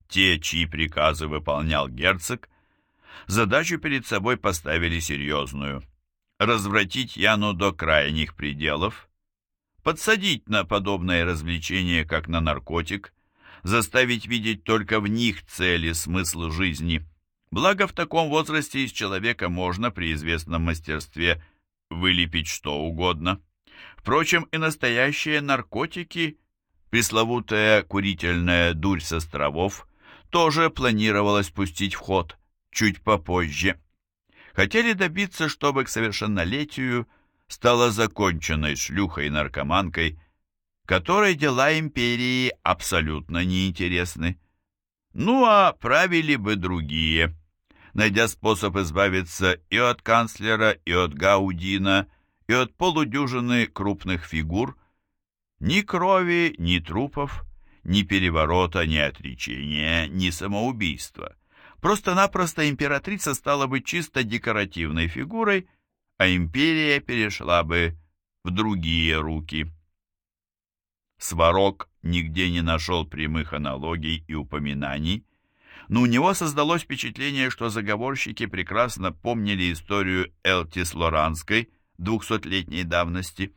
Те, чьи приказы выполнял герцог, задачу перед собой поставили серьезную – развратить Яну до крайних пределов, подсадить на подобное развлечение, как на наркотик, заставить видеть только в них цели, смысл жизни, Благо в таком возрасте из человека можно при известном мастерстве вылепить что угодно. Впрочем, и настоящие наркотики, пресловутая курительная дурь с островов, тоже планировалось пустить в ход чуть попозже. Хотели добиться, чтобы к совершеннолетию стала законченной шлюхой-наркоманкой, которой дела империи абсолютно неинтересны. Ну а правили бы другие, найдя способ избавиться и от канцлера, и от Гаудина, и от полудюжины крупных фигур, ни крови, ни трупов, ни переворота, ни отречения, ни самоубийства. Просто-напросто императрица стала бы чисто декоративной фигурой, а империя перешла бы в другие руки. Сварог нигде не нашел прямых аналогий и упоминаний, но у него создалось впечатление, что заговорщики прекрасно помнили историю Элтис Лоранской двухсотлетней давности.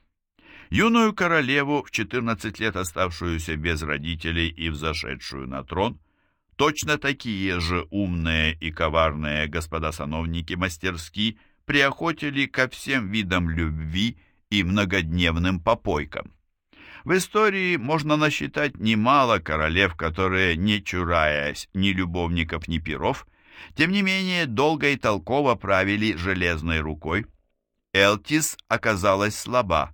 Юную королеву, в 14 лет оставшуюся без родителей и взошедшую на трон, точно такие же умные и коварные господа-сановники мастерски приохотили ко всем видам любви и многодневным попойкам. В истории можно насчитать немало королев, которые, не чураясь ни любовников, ни перов, тем не менее долго и толково правили железной рукой. Элтис оказалась слаба,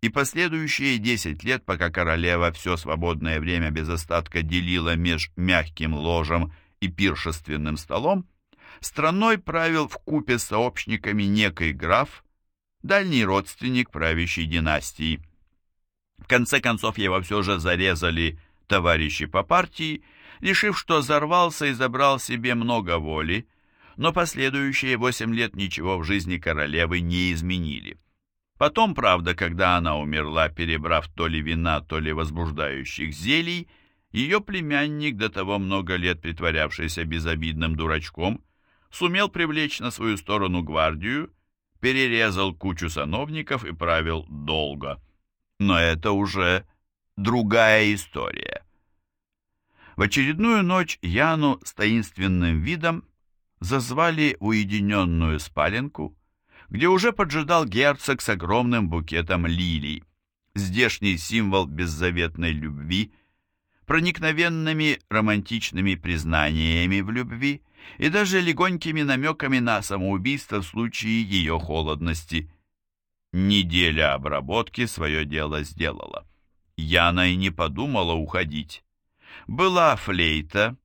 и последующие десять лет, пока королева все свободное время без остатка делила меж мягким ложем и пиршественным столом, страной правил в купе с сообщниками некий граф, дальний родственник правящей династии. В конце концов его все же зарезали товарищи по партии, решив, что взорвался и забрал себе много воли, но последующие восемь лет ничего в жизни королевы не изменили. Потом, правда, когда она умерла, перебрав то ли вина, то ли возбуждающих зелий, ее племянник, до того много лет притворявшийся безобидным дурачком, сумел привлечь на свою сторону гвардию, перерезал кучу сановников и правил долго. Но это уже другая история. В очередную ночь Яну с таинственным видом зазвали в уединенную спаленку, где уже поджидал герцог с огромным букетом лилий, здешний символ беззаветной любви, проникновенными романтичными признаниями в любви и даже легонькими намеками на самоубийство в случае ее холодности – Неделя обработки свое дело сделала. Яна и не подумала уходить. Была флейта,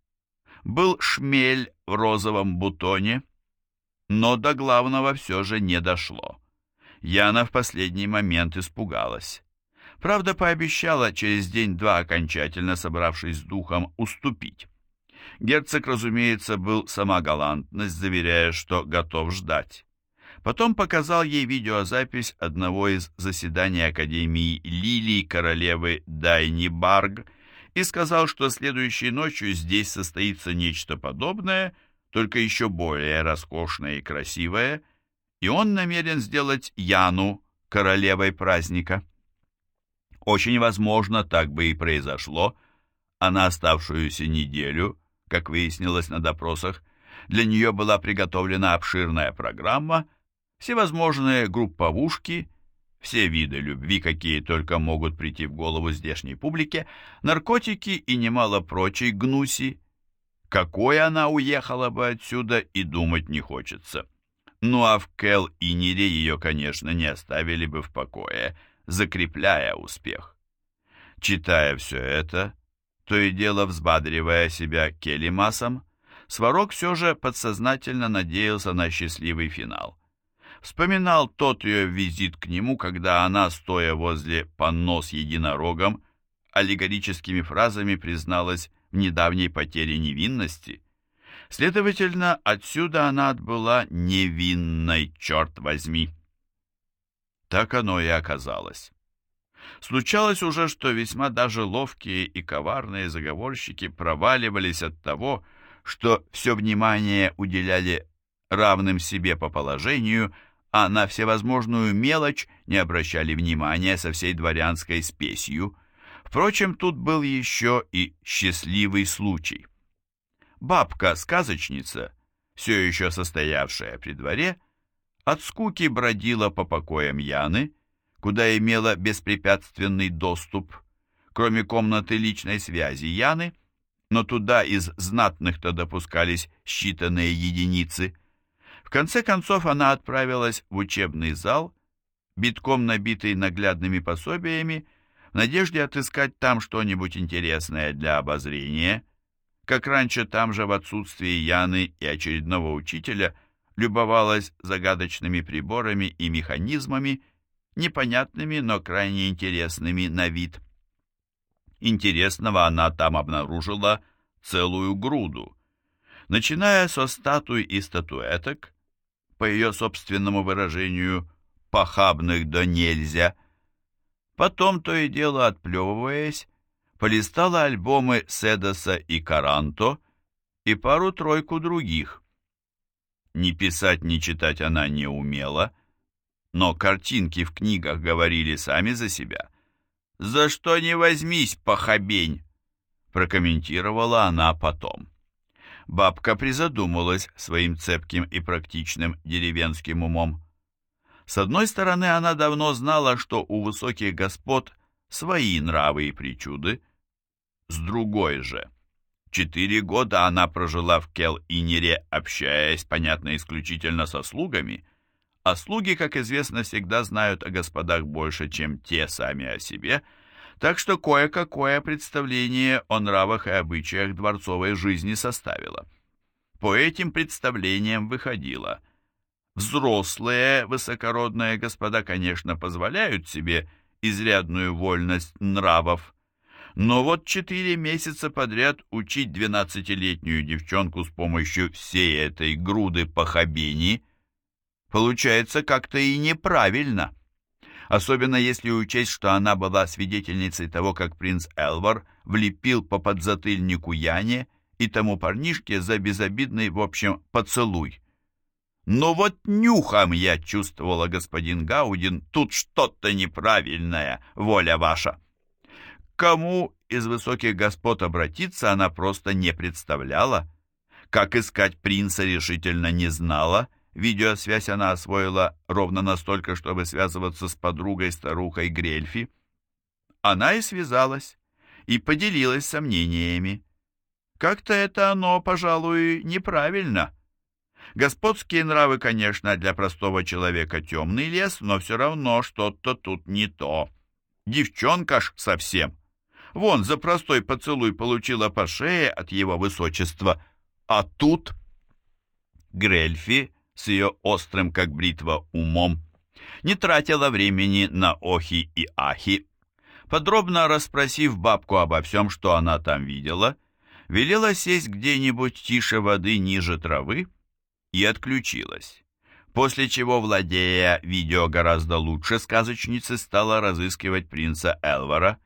был шмель в розовом бутоне, но до главного все же не дошло. Яна в последний момент испугалась. Правда, пообещала через день-два окончательно, собравшись с духом, уступить. Герцог, разумеется, был сама галантность, заверяя, что готов ждать. Потом показал ей видеозапись одного из заседаний Академии Лилии королевы Дайни Барг и сказал, что следующей ночью здесь состоится нечто подобное, только еще более роскошное и красивое, и он намерен сделать Яну королевой праздника. Очень возможно, так бы и произошло, а на оставшуюся неделю, как выяснилось на допросах, для нее была приготовлена обширная программа – всевозможные групповушки, все виды любви, какие только могут прийти в голову здешней публике, наркотики и немало прочей гнуси. Какой она уехала бы отсюда и думать не хочется. Ну а в Кел и Нире ее, конечно, не оставили бы в покое, закрепляя успех. Читая все это, то и дело взбадривая себя Келимасом, Сварог все же подсознательно надеялся на счастливый финал. Вспоминал тот ее визит к нему, когда она, стоя возле панно с единорогом, аллегорическими фразами призналась недавней потере невинности. Следовательно, отсюда она отбыла невинной, черт возьми. Так оно и оказалось. Случалось уже, что весьма даже ловкие и коварные заговорщики проваливались от того, что все внимание уделяли равным себе по положению, а на всевозможную мелочь не обращали внимания со всей дворянской спесью. Впрочем, тут был еще и счастливый случай. Бабка-сказочница все еще состоявшая при дворе, от скуки бродила по покоям Яны, куда имела беспрепятственный доступ, кроме комнаты личной связи Яны, но туда из знатных-то допускались считанные единицы. В конце концов она отправилась в учебный зал, битком набитый наглядными пособиями, в надежде отыскать там что-нибудь интересное для обозрения. Как раньше там же в отсутствии Яны и очередного учителя любовалась загадочными приборами и механизмами, непонятными, но крайне интересными на вид. Интересного она там обнаружила целую груду. Начиная со статуй и статуэток, по ее собственному выражению, похабных до нельзя, потом, то и дело отплевываясь, полистала альбомы Седоса и Каранто и пару-тройку других. Ни писать, ни читать она не умела, но картинки в книгах говорили сами за себя. «За что не возьмись, похабень!» прокомментировала она потом. Бабка призадумалась своим цепким и практичным деревенским умом. С одной стороны, она давно знала, что у высоких господ свои нравы и причуды. С другой же, четыре года она прожила в Кел-Инере, общаясь, понятно, исключительно со слугами, а слуги, как известно, всегда знают о господах больше, чем те сами о себе, так что кое-какое представление о нравах и обычаях дворцовой жизни составила. По этим представлениям выходило – Взрослые высокородные господа, конечно, позволяют себе изрядную вольность нравов, но вот четыре месяца подряд учить двенадцатилетнюю девчонку с помощью всей этой груды похабений получается как-то и неправильно. Особенно если учесть, что она была свидетельницей того, как принц Элвар влепил по подзатыльнику Яне и тому парнишке за безобидный, в общем, поцелуй. Но вот нюхом я чувствовала, господин Гаудин, тут что-то неправильное, воля ваша. кому из высоких господ обратиться она просто не представляла. Как искать принца решительно не знала. Видеосвязь она освоила ровно настолько, чтобы связываться с подругой-старухой Грельфи. Она и связалась, и поделилась сомнениями. Как-то это оно, пожалуй, неправильно. Господские нравы, конечно, для простого человека темный лес, но все равно что-то тут не то. Девчонка ж совсем. Вон, за простой поцелуй получила по шее от его высочества. А тут... Грельфи с ее острым, как бритва, умом не тратила времени на охи и ахи. Подробно расспросив бабку обо всем, что она там видела, велела сесть где-нибудь тише воды ниже травы и отключилась. После чего, владея видео гораздо лучше, сказочница стала разыскивать принца Элвара.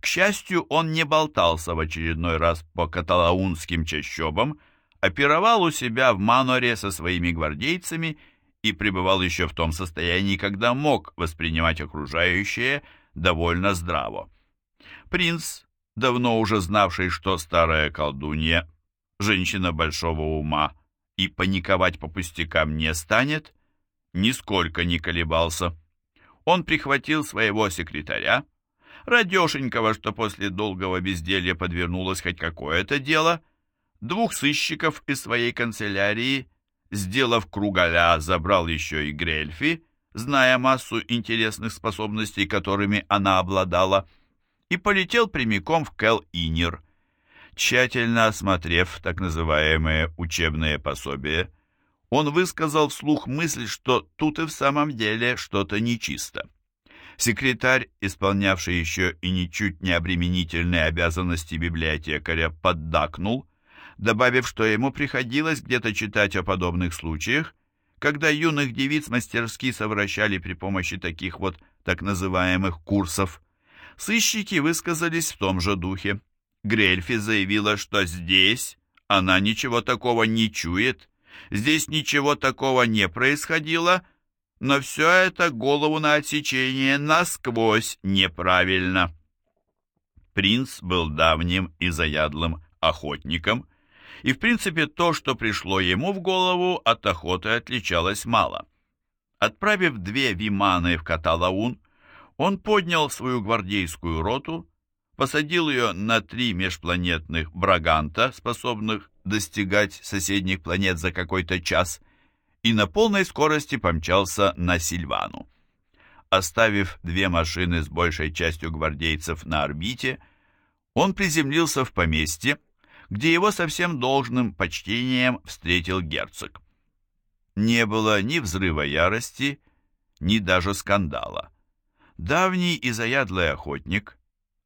К счастью, он не болтался в очередной раз по каталаунским чащобам, опировал у себя в Маноре со своими гвардейцами и пребывал еще в том состоянии, когда мог воспринимать окружающее довольно здраво. Принц, давно уже знавший, что старая колдунья, женщина большого ума, и паниковать по пустякам не станет, нисколько не колебался. Он прихватил своего секретаря, радешенького, что после долгого безделья подвернулось хоть какое-то дело, двух сыщиков из своей канцелярии, сделав кругаля, забрал еще и Грельфи, зная массу интересных способностей, которыми она обладала, и полетел прямиком в Кел-Инер – Тщательно осмотрев так называемые учебные пособия, он высказал вслух мысль, что тут и в самом деле что-то нечисто. Секретарь, исполнявший еще и ничуть не обременительные обязанности библиотекаря, поддакнул, добавив, что ему приходилось где-то читать о подобных случаях, когда юных девиц мастерски совращали при помощи таких вот так называемых курсов. Сыщики высказались в том же духе. Грельфи заявила, что здесь она ничего такого не чует, здесь ничего такого не происходило, но все это голову на отсечение насквозь неправильно. Принц был давним и заядлым охотником и, в принципе, то, что пришло ему в голову, от охоты отличалось мало. Отправив две виманы в Каталаун, он поднял свою гвардейскую роту, посадил ее на три межпланетных браганта, способных достигать соседних планет за какой-то час, и на полной скорости помчался на Сильвану. Оставив две машины с большей частью гвардейцев на орбите, он приземлился в поместье, где его со всем должным почтением встретил герцог. Не было ни взрыва ярости, ни даже скандала. Давний и заядлый охотник,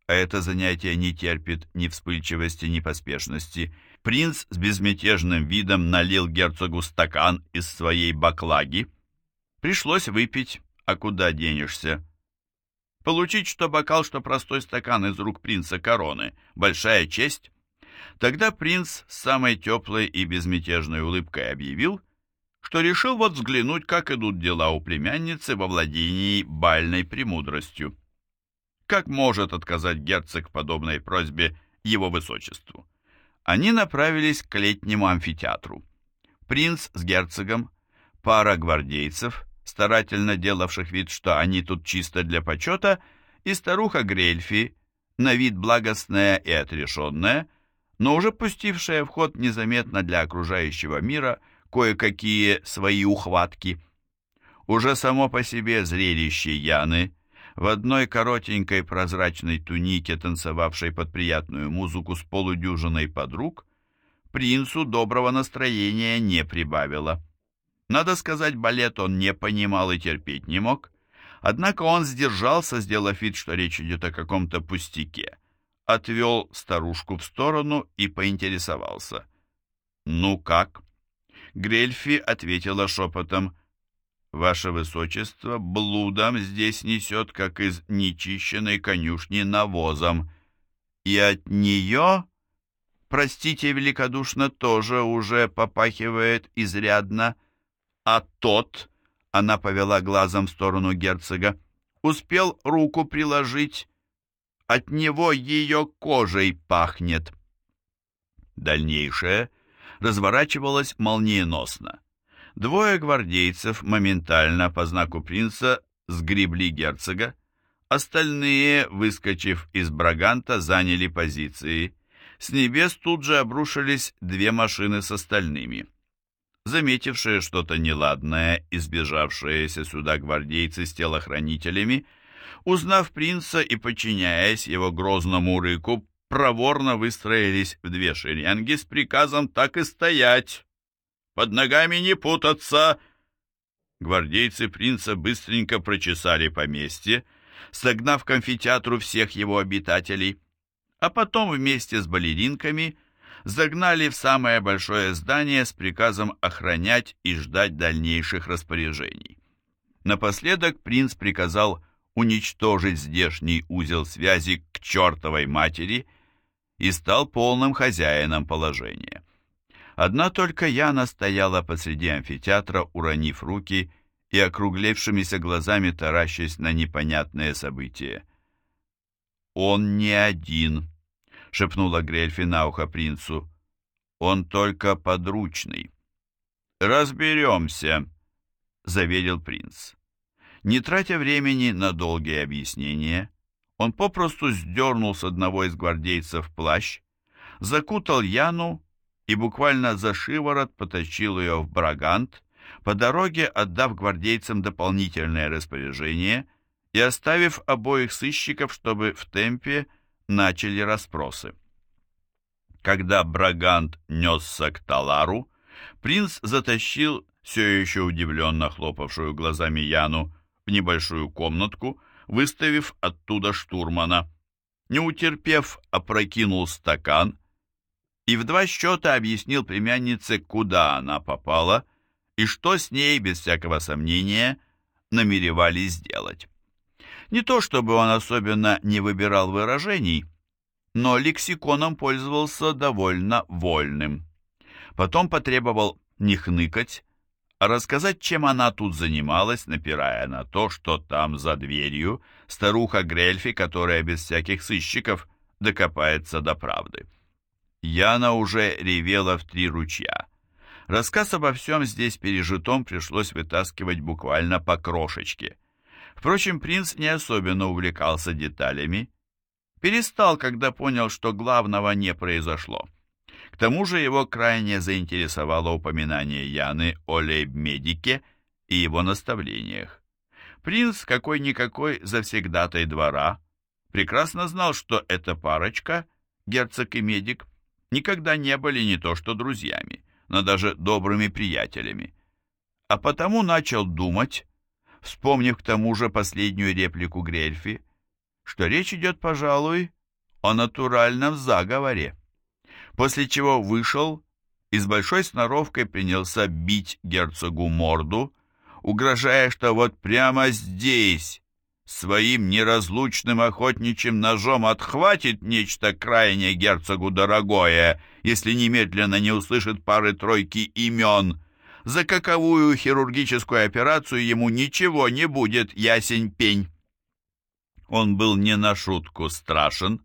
а это занятие не терпит ни вспыльчивости, ни поспешности, принц с безмятежным видом налил герцогу стакан из своей баклаги. Пришлось выпить, а куда денешься? Получить что бокал, что простой стакан из рук принца короны — большая честь. Тогда принц с самой теплой и безмятежной улыбкой объявил, что решил вот взглянуть, как идут дела у племянницы во владении бальной премудростью. Как может отказать герцог подобной просьбе его высочеству? Они направились к летнему амфитеатру. Принц с герцогом, пара гвардейцев, старательно делавших вид, что они тут чисто для почета, и старуха Грельфи, на вид благостная и отрешенная, но уже пустившая в ход незаметно для окружающего мира кое-какие свои ухватки. Уже само по себе зрелище Яны в одной коротенькой прозрачной тунике, танцевавшей под приятную музыку с полудюжиной подруг, принцу доброго настроения не прибавило. Надо сказать, балет он не понимал и терпеть не мог, однако он сдержался, сделав вид, что речь идет о каком-то пустяке, отвел старушку в сторону и поинтересовался. «Ну как?» Грельфи ответила шепотом, «Ваше Высочество, блудом здесь несет, как из нечищенной конюшни навозом, и от нее, простите великодушно, тоже уже попахивает изрядно, а тот, — она повела глазом в сторону герцога, — успел руку приложить, от него ее кожей пахнет». Дальнейшее разворачивалось молниеносно. Двое гвардейцев моментально по знаку принца сгребли герцога, остальные, выскочив из браганта, заняли позиции. С небес тут же обрушились две машины с остальными. Заметившие что-то неладное, избежавшиеся сюда гвардейцы с телохранителями, узнав принца и подчиняясь его грозному рыку, проворно выстроились в две шеренги с приказом так и стоять, под ногами не путаться!» Гвардейцы принца быстренько прочесали поместье, согнав к амфитеатру всех его обитателей, а потом вместе с балеринками загнали в самое большое здание с приказом охранять и ждать дальнейших распоряжений. Напоследок принц приказал уничтожить здешний узел связи к чертовой матери и стал полным хозяином положения. Одна только Яна стояла посреди амфитеатра, уронив руки и округлевшимися глазами таращась на непонятное событие. «Он не один», — шепнула Грельфи на ухо принцу. «Он только подручный». «Разберемся», — заверил принц. Не тратя времени на долгие объяснения, он попросту сдернул с одного из гвардейцев плащ, закутал Яну и буквально за шиворот потащил ее в Брагант, по дороге отдав гвардейцам дополнительное распоряжение и оставив обоих сыщиков, чтобы в темпе начали расспросы. Когда Брагант несся к Талару, принц затащил все еще удивленно хлопавшую глазами Яну в небольшую комнатку, выставив оттуда штурмана. Не утерпев, опрокинул стакан и в два счета объяснил племяннице, куда она попала и что с ней, без всякого сомнения, намеревались сделать. Не то чтобы он особенно не выбирал выражений, но лексиконом пользовался довольно вольным. Потом потребовал не хныкать, а рассказать, чем она тут занималась, напирая на то, что там за дверью старуха Грельфи, которая без всяких сыщиков докопается до правды. Яна уже ревела в три ручья. Рассказ обо всем здесь пережитом пришлось вытаскивать буквально по крошечке. Впрочем, принц не особенно увлекался деталями. Перестал, когда понял, что главного не произошло. К тому же его крайне заинтересовало упоминание Яны о лейб-медике и его наставлениях. Принц, какой-никакой завсегдатай двора, прекрасно знал, что эта парочка, герцог и медик, никогда не были не то что друзьями, но даже добрыми приятелями. А потому начал думать, вспомнив к тому же последнюю реплику Грельфи, что речь идет, пожалуй, о натуральном заговоре. После чего вышел и с большой сноровкой принялся бить герцогу морду, угрожая, что вот прямо здесь своим неразлучным охотничьим ножом отхватит нечто крайне герцогу дорогое, если немедленно не услышит пары-тройки имен. За каковую хирургическую операцию ему ничего не будет, ясень пень. Он был не на шутку страшен,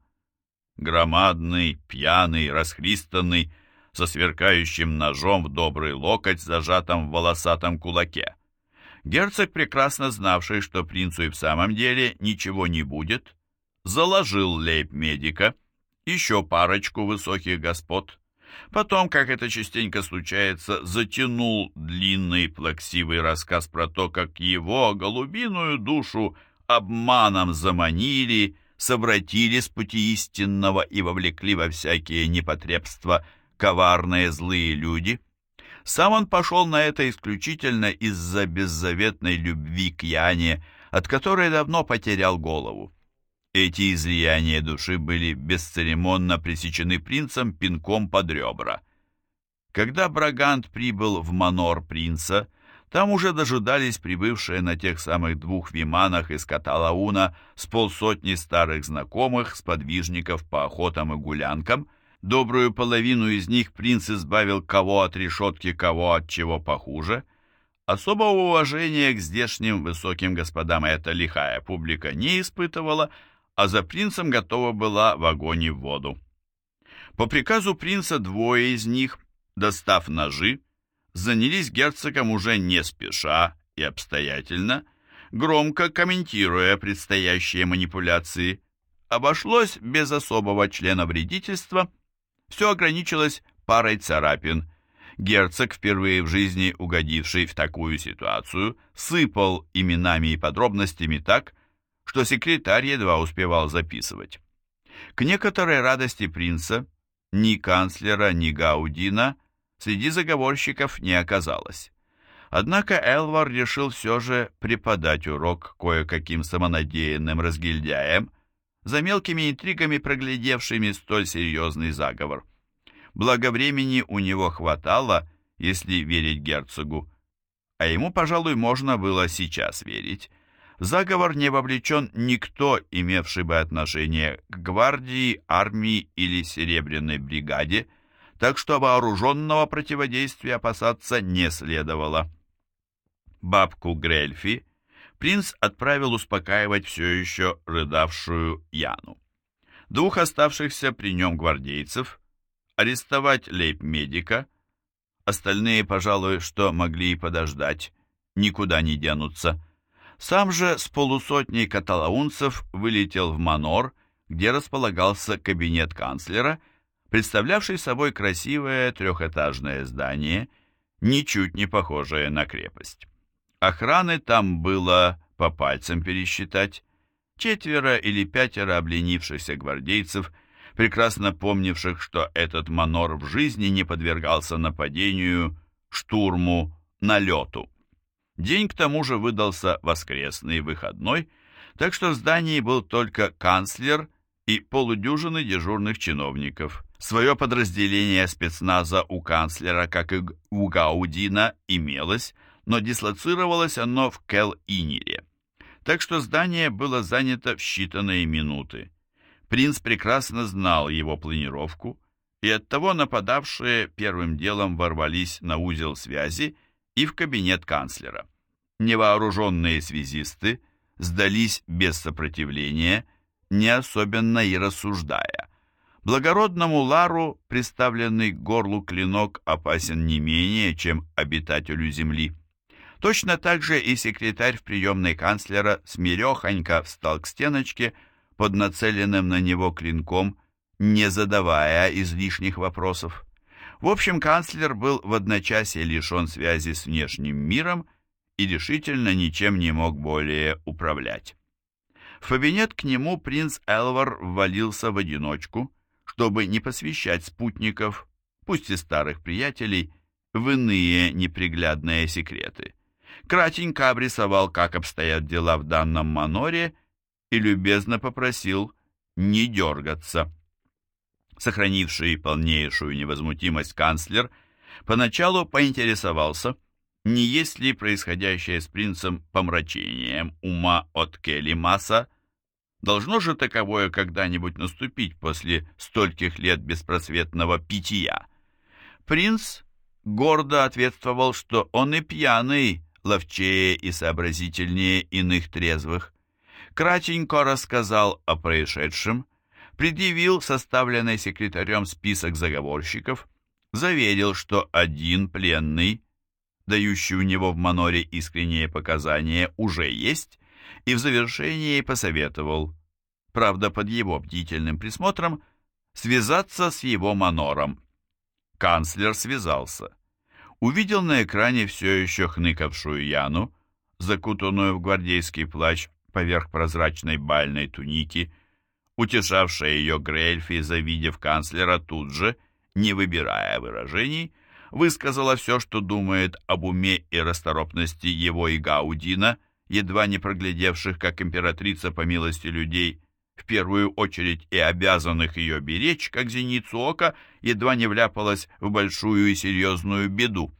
громадный, пьяный, расхристанный, со сверкающим ножом в добрый локоть, зажатым в волосатом кулаке. Герцог, прекрасно знавший, что принцу и в самом деле ничего не будет, заложил лейб-медика, еще парочку высоких господ, потом, как это частенько случается, затянул длинный плаксивый рассказ про то, как его голубиную душу обманом заманили, совратили с пути истинного и вовлекли во всякие непотребства коварные злые люди — сам он пошел на это исключительно из-за беззаветной любви к Яне, от которой давно потерял голову. Эти излияния души были бесцеремонно пресечены принцем пинком под ребра. Когда Брагант прибыл в манор принца, там уже дожидались прибывшие на тех самых двух виманах из Каталауна с полсотни старых знакомых, сподвижников по охотам и гулянкам – Добрую половину из них принц избавил кого от решетки, кого от чего похуже. Особого уважения к здешним высоким господам эта лихая публика не испытывала, а за принцем готова была в огонь и в воду. По приказу принца двое из них, достав ножи, занялись герцогом уже не спеша и обстоятельно, громко комментируя предстоящие манипуляции. Обошлось без особого члена вредительства – все ограничилось парой царапин. Герцог, впервые в жизни угодивший в такую ситуацию, сыпал именами и подробностями так, что секретарь едва успевал записывать. К некоторой радости принца ни канцлера, ни Гаудина среди заговорщиков не оказалось. Однако Элвар решил все же преподать урок кое-каким самонадеянным разгильдяям, за мелкими интригами проглядевшими столь серьезный заговор. Благо времени у него хватало, если верить герцогу, а ему, пожалуй, можно было сейчас верить. В заговор не вовлечен никто, имевший бы отношение к гвардии, армии или серебряной бригаде, так что вооруженного противодействия опасаться не следовало. Бабку Грельфи принц отправил успокаивать все еще рыдавшую Яну. Двух оставшихся при нем гвардейцев арестовать лейб-медика, остальные, пожалуй, что могли и подождать, никуда не денутся. Сам же с полусотней каталаунцев вылетел в Манор, где располагался кабинет канцлера, представлявший собой красивое трехэтажное здание, ничуть не похожее на крепость. Охраны там было по пальцам пересчитать. Четверо или пятеро обленившихся гвардейцев, прекрасно помнивших, что этот манор в жизни не подвергался нападению, штурму, налету. День к тому же выдался воскресный, выходной, так что в здании был только канцлер и полудюжины дежурных чиновников. Свое подразделение спецназа у канцлера, как и у Гаудина, имелось, но дислоцировалось оно в Кел-Инире. Так что здание было занято в считанные минуты. Принц прекрасно знал его планировку, и оттого нападавшие первым делом ворвались на узел связи и в кабинет канцлера. Невооруженные связисты сдались без сопротивления, не особенно и рассуждая. Благородному Лару представленный горлу клинок опасен не менее, чем обитателю земли. Точно так же и секретарь в приемной канцлера смирехонько встал к стеночке под нацеленным на него клинком, не задавая излишних вопросов. В общем, канцлер был в одночасье лишен связи с внешним миром и решительно ничем не мог более управлять. В кабинет к нему принц Элвар ввалился в одиночку, чтобы не посвящать спутников, пусть и старых приятелей, в иные неприглядные секреты. Кратенько обрисовал, как обстоят дела в данном маноре, и любезно попросил не дергаться. Сохранивший полнейшую невозмутимость канцлер поначалу поинтересовался, не есть ли происходящее с принцем помрачением ума от Келли Масса, Должно же таковое когда-нибудь наступить после стольких лет беспросветного питья. Принц гордо ответствовал, что он и пьяный, ловчее и сообразительнее иных трезвых. Кратенько рассказал о происшедшем, предъявил составленный секретарем список заговорщиков, заверил, что один пленный, дающий у него в маноре искренние показания, уже есть, и в завершении посоветовал, правда под его бдительным присмотром, связаться с его манором. Канцлер связался. Увидел на экране все еще хныкавшую Яну, закутанную в гвардейский плащ поверх прозрачной бальной туники, утешавшая ее Грельфи, завидев канцлера тут же, не выбирая выражений, высказала все, что думает об уме и расторопности его и Гаудина – едва не проглядевших, как императрица по милости людей, в первую очередь и обязанных ее беречь, как зеницу ока, едва не вляпалась в большую и серьезную беду.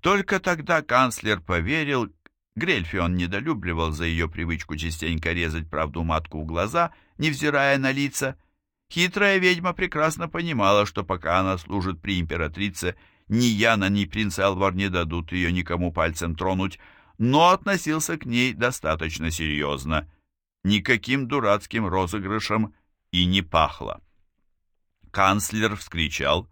Только тогда канцлер поверил, Грельфи он недолюбливал за ее привычку частенько резать правду матку в глаза, невзирая на лица. Хитрая ведьма прекрасно понимала, что пока она служит при императрице, ни Яна, ни принц Элвар не дадут ее никому пальцем тронуть, но относился к ней достаточно серьезно. Никаким дурацким розыгрышем и не пахло. Канцлер вскричал,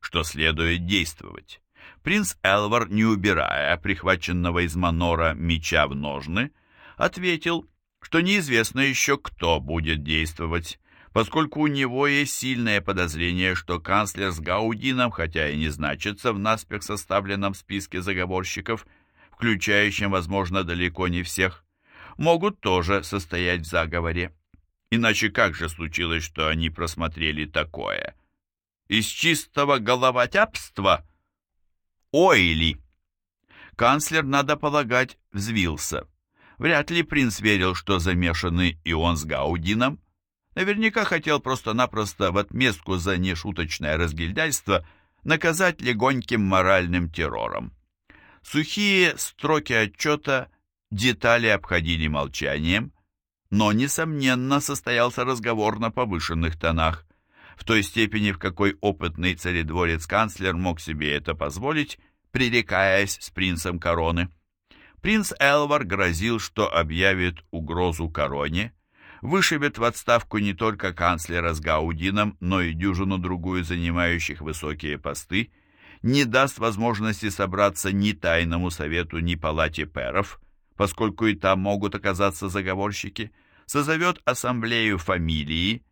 что следует действовать. Принц Элвар, не убирая прихваченного из манора меча в ножны, ответил, что неизвестно еще, кто будет действовать, поскольку у него есть сильное подозрение, что канцлер с Гаудином, хотя и не значится в наспех составленном списке заговорщиков, включающим, возможно, далеко не всех, могут тоже состоять в заговоре. Иначе как же случилось, что они просмотрели такое? Из чистого головотяпства? Ой ли! Канцлер, надо полагать, взвился. Вряд ли принц верил, что замешаны и он с Гаудином. Наверняка хотел просто-напросто в отместку за нешуточное разгильдяйство наказать легоньким моральным террором. Сухие строки отчета детали обходили молчанием, но, несомненно, состоялся разговор на повышенных тонах. В той степени, в какой опытный царедворец-канцлер мог себе это позволить, пререкаясь с принцем короны. Принц Элвар грозил, что объявит угрозу короне, вышибет в отставку не только канцлера с Гаудином, но и дюжину-другую занимающих высокие посты, не даст возможности собраться ни тайному совету, ни палате перов, поскольку и там могут оказаться заговорщики, созовет ассамблею фамилии,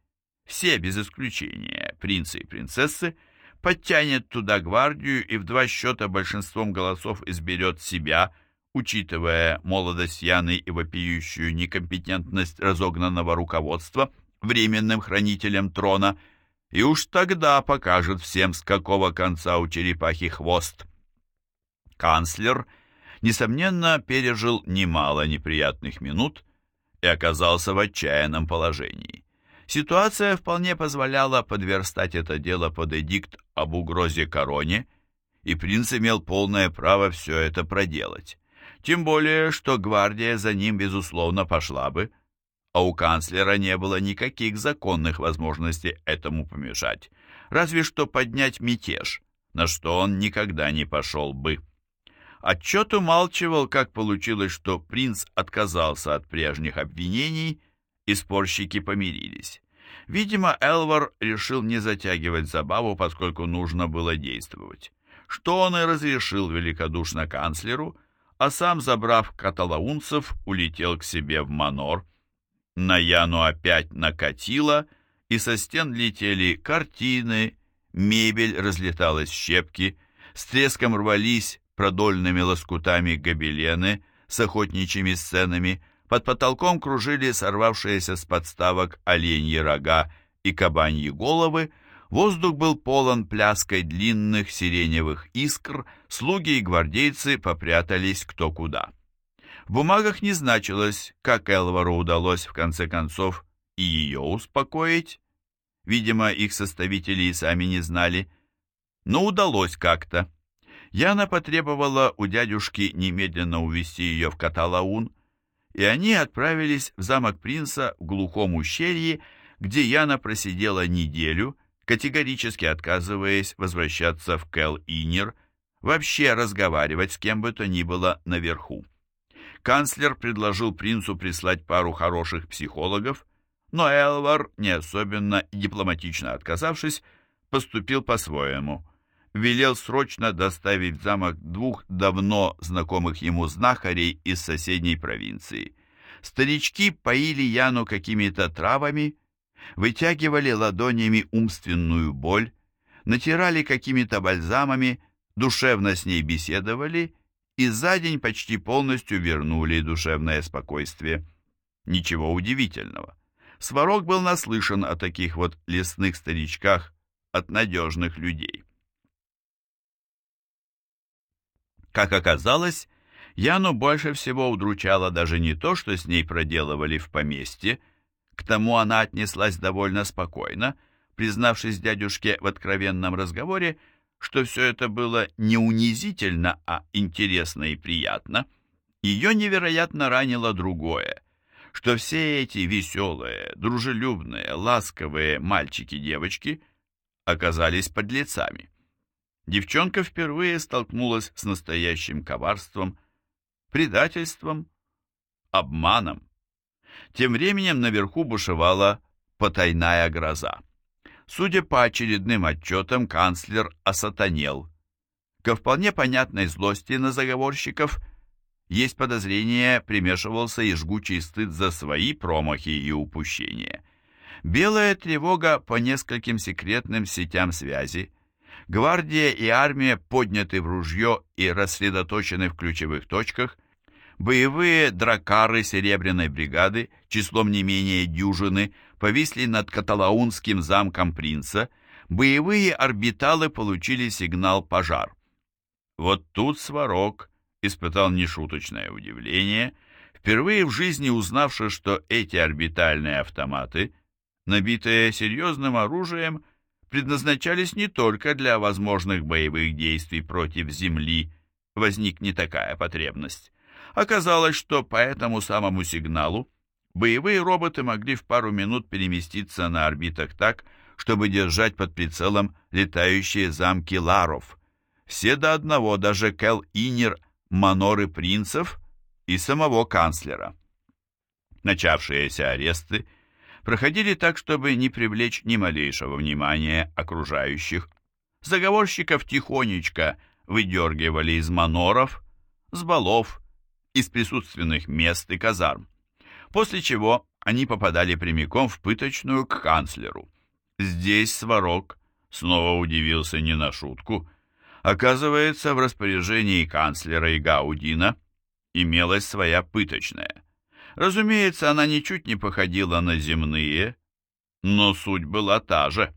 все без исключения, принцы и принцессы, подтянет туда гвардию и в два счета большинством голосов изберет себя, учитывая молодость Яны и вопиющую некомпетентность разогнанного руководства, временным хранителем трона – и уж тогда покажет всем, с какого конца у черепахи хвост. Канцлер, несомненно, пережил немало неприятных минут и оказался в отчаянном положении. Ситуация вполне позволяла подверстать это дело под эдикт об угрозе короне, и принц имел полное право все это проделать. Тем более, что гвардия за ним, безусловно, пошла бы, а у канцлера не было никаких законных возможностей этому помешать, разве что поднять мятеж, на что он никогда не пошел бы. Отчет умалчивал, как получилось, что принц отказался от прежних обвинений, и спорщики помирились. Видимо, Элвар решил не затягивать забаву, поскольку нужно было действовать. Что он и разрешил великодушно канцлеру, а сам, забрав каталаунцев, улетел к себе в Манор. На Яну опять накатило, и со стен летели картины, мебель разлеталась в щепки, с треском рвались продольными лоскутами гобелены с охотничьими сценами, под потолком кружили сорвавшиеся с подставок оленьи рога и кабаньи головы, воздух был полон пляской длинных сиреневых искр, слуги и гвардейцы попрятались кто куда. В бумагах не значилось, как Элвару удалось в конце концов и ее успокоить. Видимо, их составители и сами не знали. Но удалось как-то. Яна потребовала у дядюшки немедленно увезти ее в Каталаун, и они отправились в замок принца в глухом ущелье, где Яна просидела неделю, категорически отказываясь возвращаться в Кел-Инер, вообще разговаривать с кем бы то ни было наверху. Канцлер предложил принцу прислать пару хороших психологов, но Элвар, не особенно дипломатично отказавшись, поступил по-своему. Велел срочно доставить в замок двух давно знакомых ему знахарей из соседней провинции. Старички поили Яну какими-то травами, вытягивали ладонями умственную боль, натирали какими-то бальзамами, душевно с ней беседовали и за день почти полностью вернули душевное спокойствие. Ничего удивительного. Сварог был наслышан о таких вот лесных старичках от надежных людей. Как оказалось, Яну больше всего удручало даже не то, что с ней проделывали в поместье, к тому она отнеслась довольно спокойно, признавшись дядюшке в откровенном разговоре, что все это было не унизительно, а интересно и приятно, ее невероятно ранило другое, что все эти веселые, дружелюбные, ласковые мальчики-девочки оказались подлецами. Девчонка впервые столкнулась с настоящим коварством, предательством, обманом. Тем временем наверху бушевала потайная гроза. Судя по очередным отчетам, канцлер осатанел. Ко вполне понятной злости на заговорщиков есть подозрение, примешивался и жгучий стыд за свои промахи и упущения. Белая тревога по нескольким секретным сетям связи. Гвардия и армия подняты в ружье и рассредоточены в ключевых точках. Боевые дракары Серебряной бригады, числом не менее дюжины, повисли над каталаунским замком принца, боевые орбиталы получили сигнал «пожар». Вот тут Сварог испытал нешуточное удивление, впервые в жизни узнавши, что эти орбитальные автоматы, набитые серьезным оружием, предназначались не только для возможных боевых действий против Земли, возник не такая потребность. Оказалось, что по этому самому сигналу Боевые роботы могли в пару минут переместиться на орбитах так, чтобы держать под прицелом летающие замки Ларов. Все до одного, даже Кел Инер, Маноры Принцев и самого канцлера. Начавшиеся аресты проходили так, чтобы не привлечь ни малейшего внимания окружающих. Заговорщиков тихонечко выдергивали из маноров, с балов, из присутственных мест и казарм после чего они попадали прямиком в пыточную к канцлеру. Здесь Сварог снова удивился не на шутку. Оказывается, в распоряжении канцлера и Гаудина имелась своя пыточная. Разумеется, она ничуть не походила на земные, но суть была та же.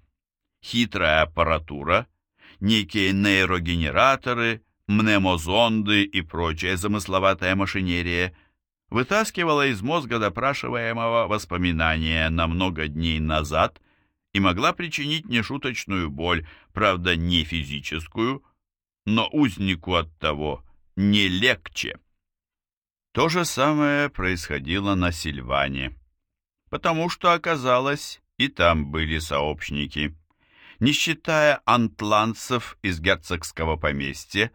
Хитрая аппаратура, некие нейрогенераторы, мнемозонды и прочая замысловатая машинерия – вытаскивала из мозга допрашиваемого воспоминания на много дней назад и могла причинить нешуточную боль, правда, не физическую, но узнику от того не легче. То же самое происходило на Сильване, потому что, оказалось, и там были сообщники. Не считая антланцев из герцогского поместья,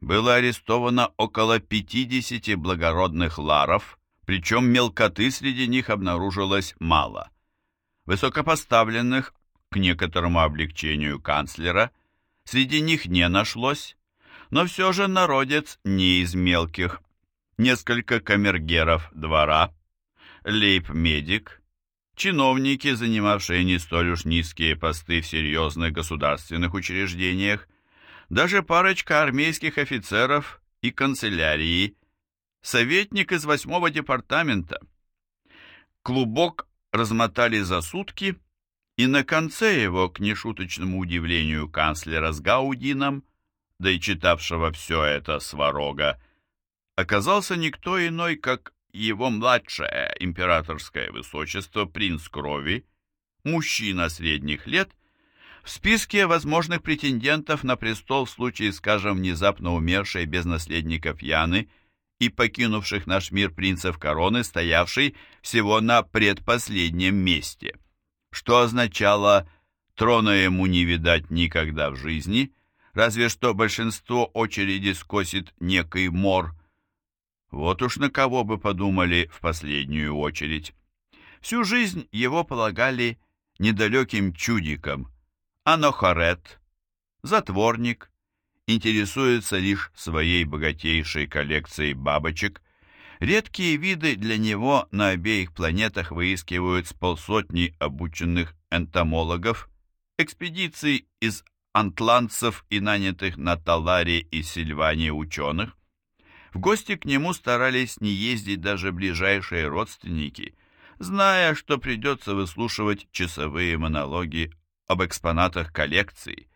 было арестовано около 50 благородных ларов, причем мелкоты среди них обнаружилось мало. Высокопоставленных, к некоторому облегчению канцлера, среди них не нашлось, но все же народец не из мелких. Несколько камергеров двора, лейб-медик, чиновники, занимавшие не столь уж низкие посты в серьезных государственных учреждениях, даже парочка армейских офицеров и канцелярии, советник из восьмого департамента. Клубок размотали за сутки, и на конце его, к нешуточному удивлению канцлера с Гаудином, да и читавшего все это сварога, оказался никто иной, как его младшее императорское высочество принц крови, мужчина средних лет, в списке возможных претендентов на престол в случае, скажем, внезапно умершей без наследников Яны и покинувших наш мир принцев короны, стоявший всего на предпоследнем месте, что означало «трона ему не видать никогда в жизни», разве что большинство очереди скосит некий мор – вот уж на кого бы подумали в последнюю очередь. Всю жизнь его полагали недалеким чудиком, а Нохарет, затворник, интересуется лишь своей богатейшей коллекцией бабочек. Редкие виды для него на обеих планетах выискивают с полсотни обученных энтомологов, экспедиций из антланцев и нанятых на Таларе и Сильване ученых. В гости к нему старались не ездить даже ближайшие родственники, зная, что придется выслушивать часовые монологи об экспонатах коллекции.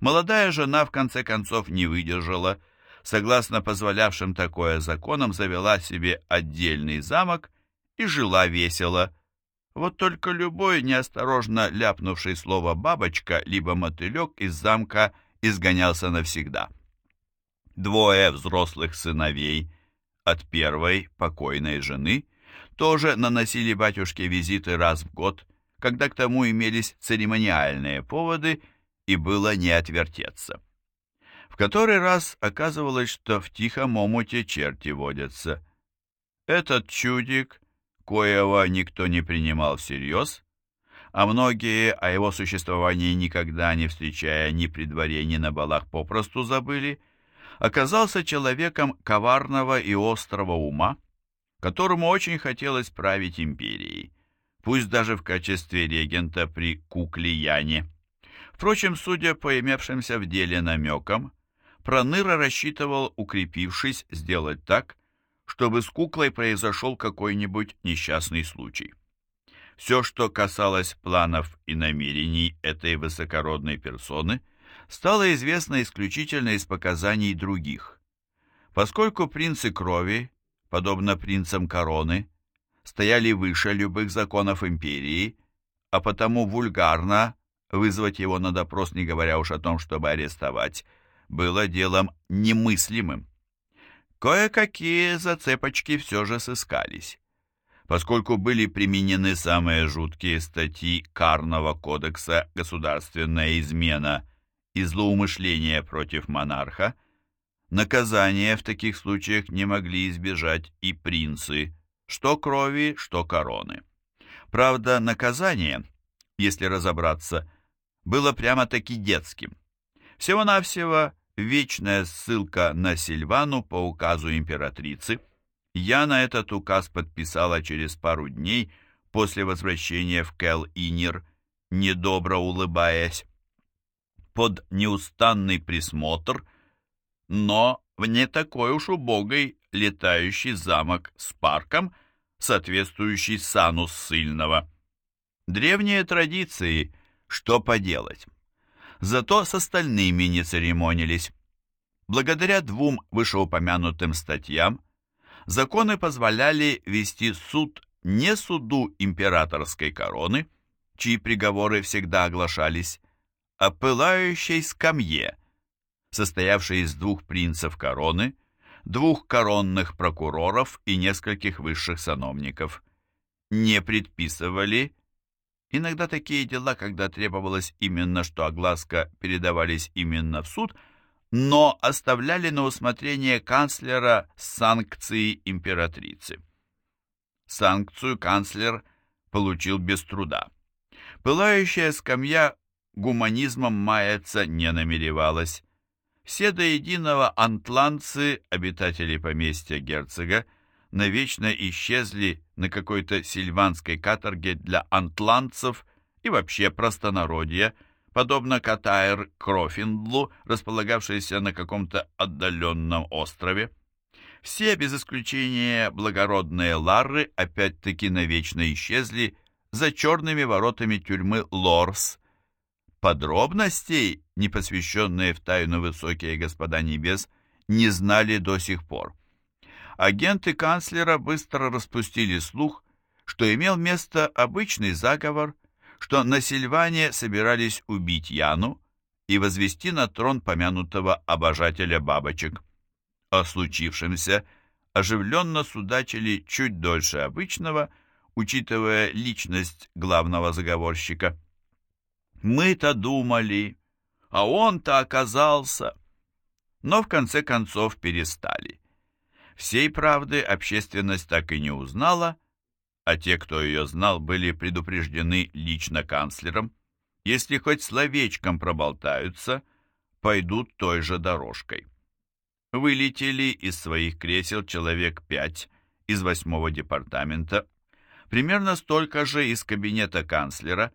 Молодая жена в конце концов не выдержала, согласно позволявшим такое законам, завела себе отдельный замок и жила весело. Вот только любой неосторожно ляпнувший слово «бабочка» либо «мотылек» из замка изгонялся навсегда. Двое взрослых сыновей от первой покойной жены тоже наносили батюшке визиты раз в год, когда к тому имелись церемониальные поводы и было не отвертеться. В который раз оказывалось, что в тихом омуте черти водятся. Этот чудик, коего никто не принимал всерьез, а многие о его существовании никогда не встречая ни при дворе, ни на балах попросту забыли – оказался человеком коварного и острого ума, которому очень хотелось править империей, пусть даже в качестве регента при кукле Яне. Впрочем, судя по имевшимся в деле намекам, Проныра рассчитывал, укрепившись, сделать так, чтобы с куклой произошел какой-нибудь несчастный случай. Все, что касалось планов и намерений этой высокородной персоны – стало известно исключительно из показаний других. Поскольку принцы крови, подобно принцам короны, стояли выше любых законов империи, а потому вульгарно вызвать его на допрос, не говоря уж о том, чтобы арестовать, было делом немыслимым. Кое-какие зацепочки все же сыскались. Поскольку были применены самые жуткие статьи Карного кодекса «Государственная измена» и злоумышления против монарха, наказания в таких случаях не могли избежать и принцы, что крови, что короны. Правда, наказание, если разобраться, было прямо-таки детским. Всего-навсего вечная ссылка на Сильвану по указу императрицы. Я на этот указ подписала через пару дней после возвращения в Кел-Инер, недобро улыбаясь под неустанный присмотр, но в не такой уж убогой летающий замок с парком, соответствующий сану ссыльного. Древние традиции, что поделать. Зато с остальными не церемонились. Благодаря двум вышеупомянутым статьям законы позволяли вести суд не суду императорской короны, чьи приговоры всегда оглашались, о пылающей скамье, состоявшей из двух принцев короны, двух коронных прокуроров и нескольких высших сановников. Не предписывали, иногда такие дела, когда требовалось именно, что огласка передавались именно в суд, но оставляли на усмотрение канцлера санкции императрицы. Санкцию канцлер получил без труда. Пылающая скамья гуманизмом маяться не намеревалась. Все до единого антланцы, обитатели поместья герцога, навечно исчезли на какой-то сильванской каторге для антланцев и вообще простонародья, подобно Катайр Крофиндлу, располагавшейся на каком-то отдаленном острове. Все, без исключения благородные ларры, опять-таки навечно исчезли за черными воротами тюрьмы Лорс. Подробностей, не посвященные в тайну высокие господа небес, не знали до сих пор. Агенты канцлера быстро распустили слух, что имел место обычный заговор, что на Сильване собирались убить Яну и возвести на трон помянутого обожателя бабочек. О случившемся оживленно судачили чуть дольше обычного, учитывая личность главного заговорщика. «Мы-то думали, а он-то оказался...» Но в конце концов перестали. Всей правды общественность так и не узнала, а те, кто ее знал, были предупреждены лично канцлером. Если хоть словечком проболтаются, пойдут той же дорожкой. Вылетели из своих кресел человек пять из восьмого департамента, примерно столько же из кабинета канцлера,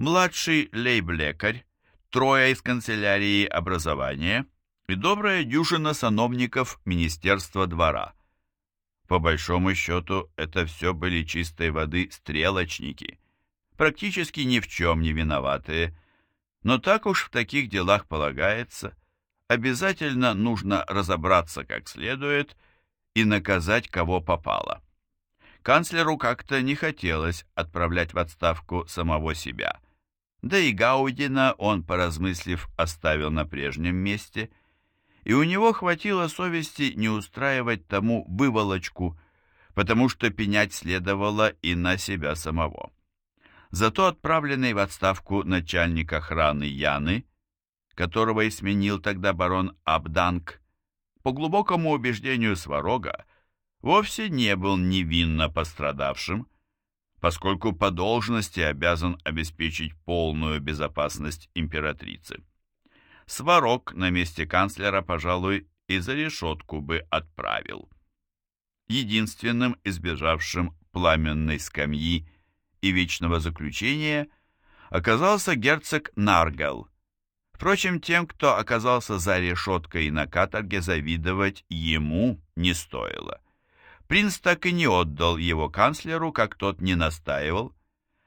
младший лейб-лекарь, трое из канцелярии образования и добрая дюжина сановников Министерства двора – по большому счету, это все были чистой воды стрелочники, практически ни в чем не виноватые, но так уж в таких делах полагается, обязательно нужно разобраться как следует и наказать кого попало. Канцлеру как-то не хотелось отправлять в отставку самого себя, да и Гаудина он, поразмыслив, оставил на прежнем месте – и у него хватило совести не устраивать тому выволочку, потому что пенять следовало и на себя самого. Зато отправленный в отставку начальник охраны Яны, которого и сменил тогда барон Абданг, по глубокому убеждению Сварога, вовсе не был невинно пострадавшим, поскольку по должности обязан обеспечить полную безопасность императрицы. Сварог на месте канцлера, пожалуй, и за решетку бы отправил. Единственным избежавшим пламенной скамьи и вечного заключения оказался герцог Наргел. Впрочем, тем, кто оказался за решеткой на каторге, завидовать ему не стоило. Принц так и не отдал его канцлеру, как тот не настаивал,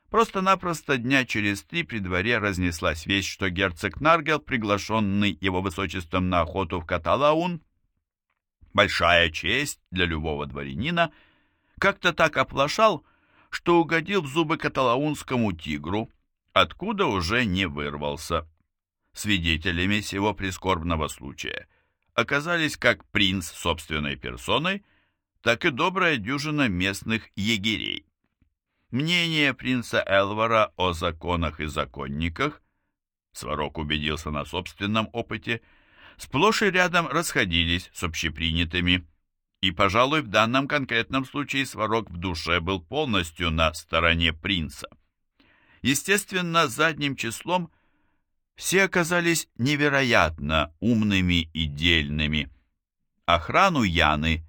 Просто-напросто дня через три при дворе разнеслась весть, что герцог Наргел, приглашенный его высочеством на охоту в Каталаун, большая честь для любого дворянина, как-то так оплошал, что угодил в зубы каталаунскому тигру, откуда уже не вырвался. Свидетелями сего прискорбного случая оказались как принц собственной персоной, так и добрая дюжина местных егерей. Мнение принца Элвара о законах и законниках, Сварог убедился на собственном опыте, сплошь и рядом расходились с общепринятыми, и, пожалуй, в данном конкретном случае Сварог в душе был полностью на стороне принца. Естественно, задним числом все оказались невероятно умными и дельными. Охрану Яны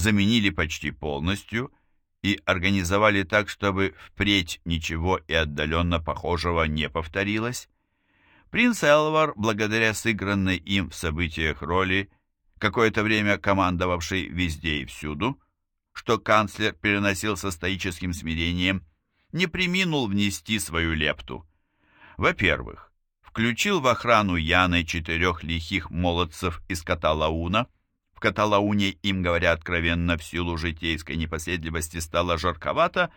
заменили почти полностью – и организовали так, чтобы впредь ничего и отдаленно похожего не повторилось. Принц Элвар, благодаря сыгранной им в событиях роли, какое-то время командовавший везде и всюду, что канцлер переносил со стоическим смирением, не приминул внести свою лепту. Во-первых, включил в охрану Яны четырех лихих молодцев из Каталауна, в Каталауне им, говоря откровенно, в силу житейской непоседливости стало жарковато,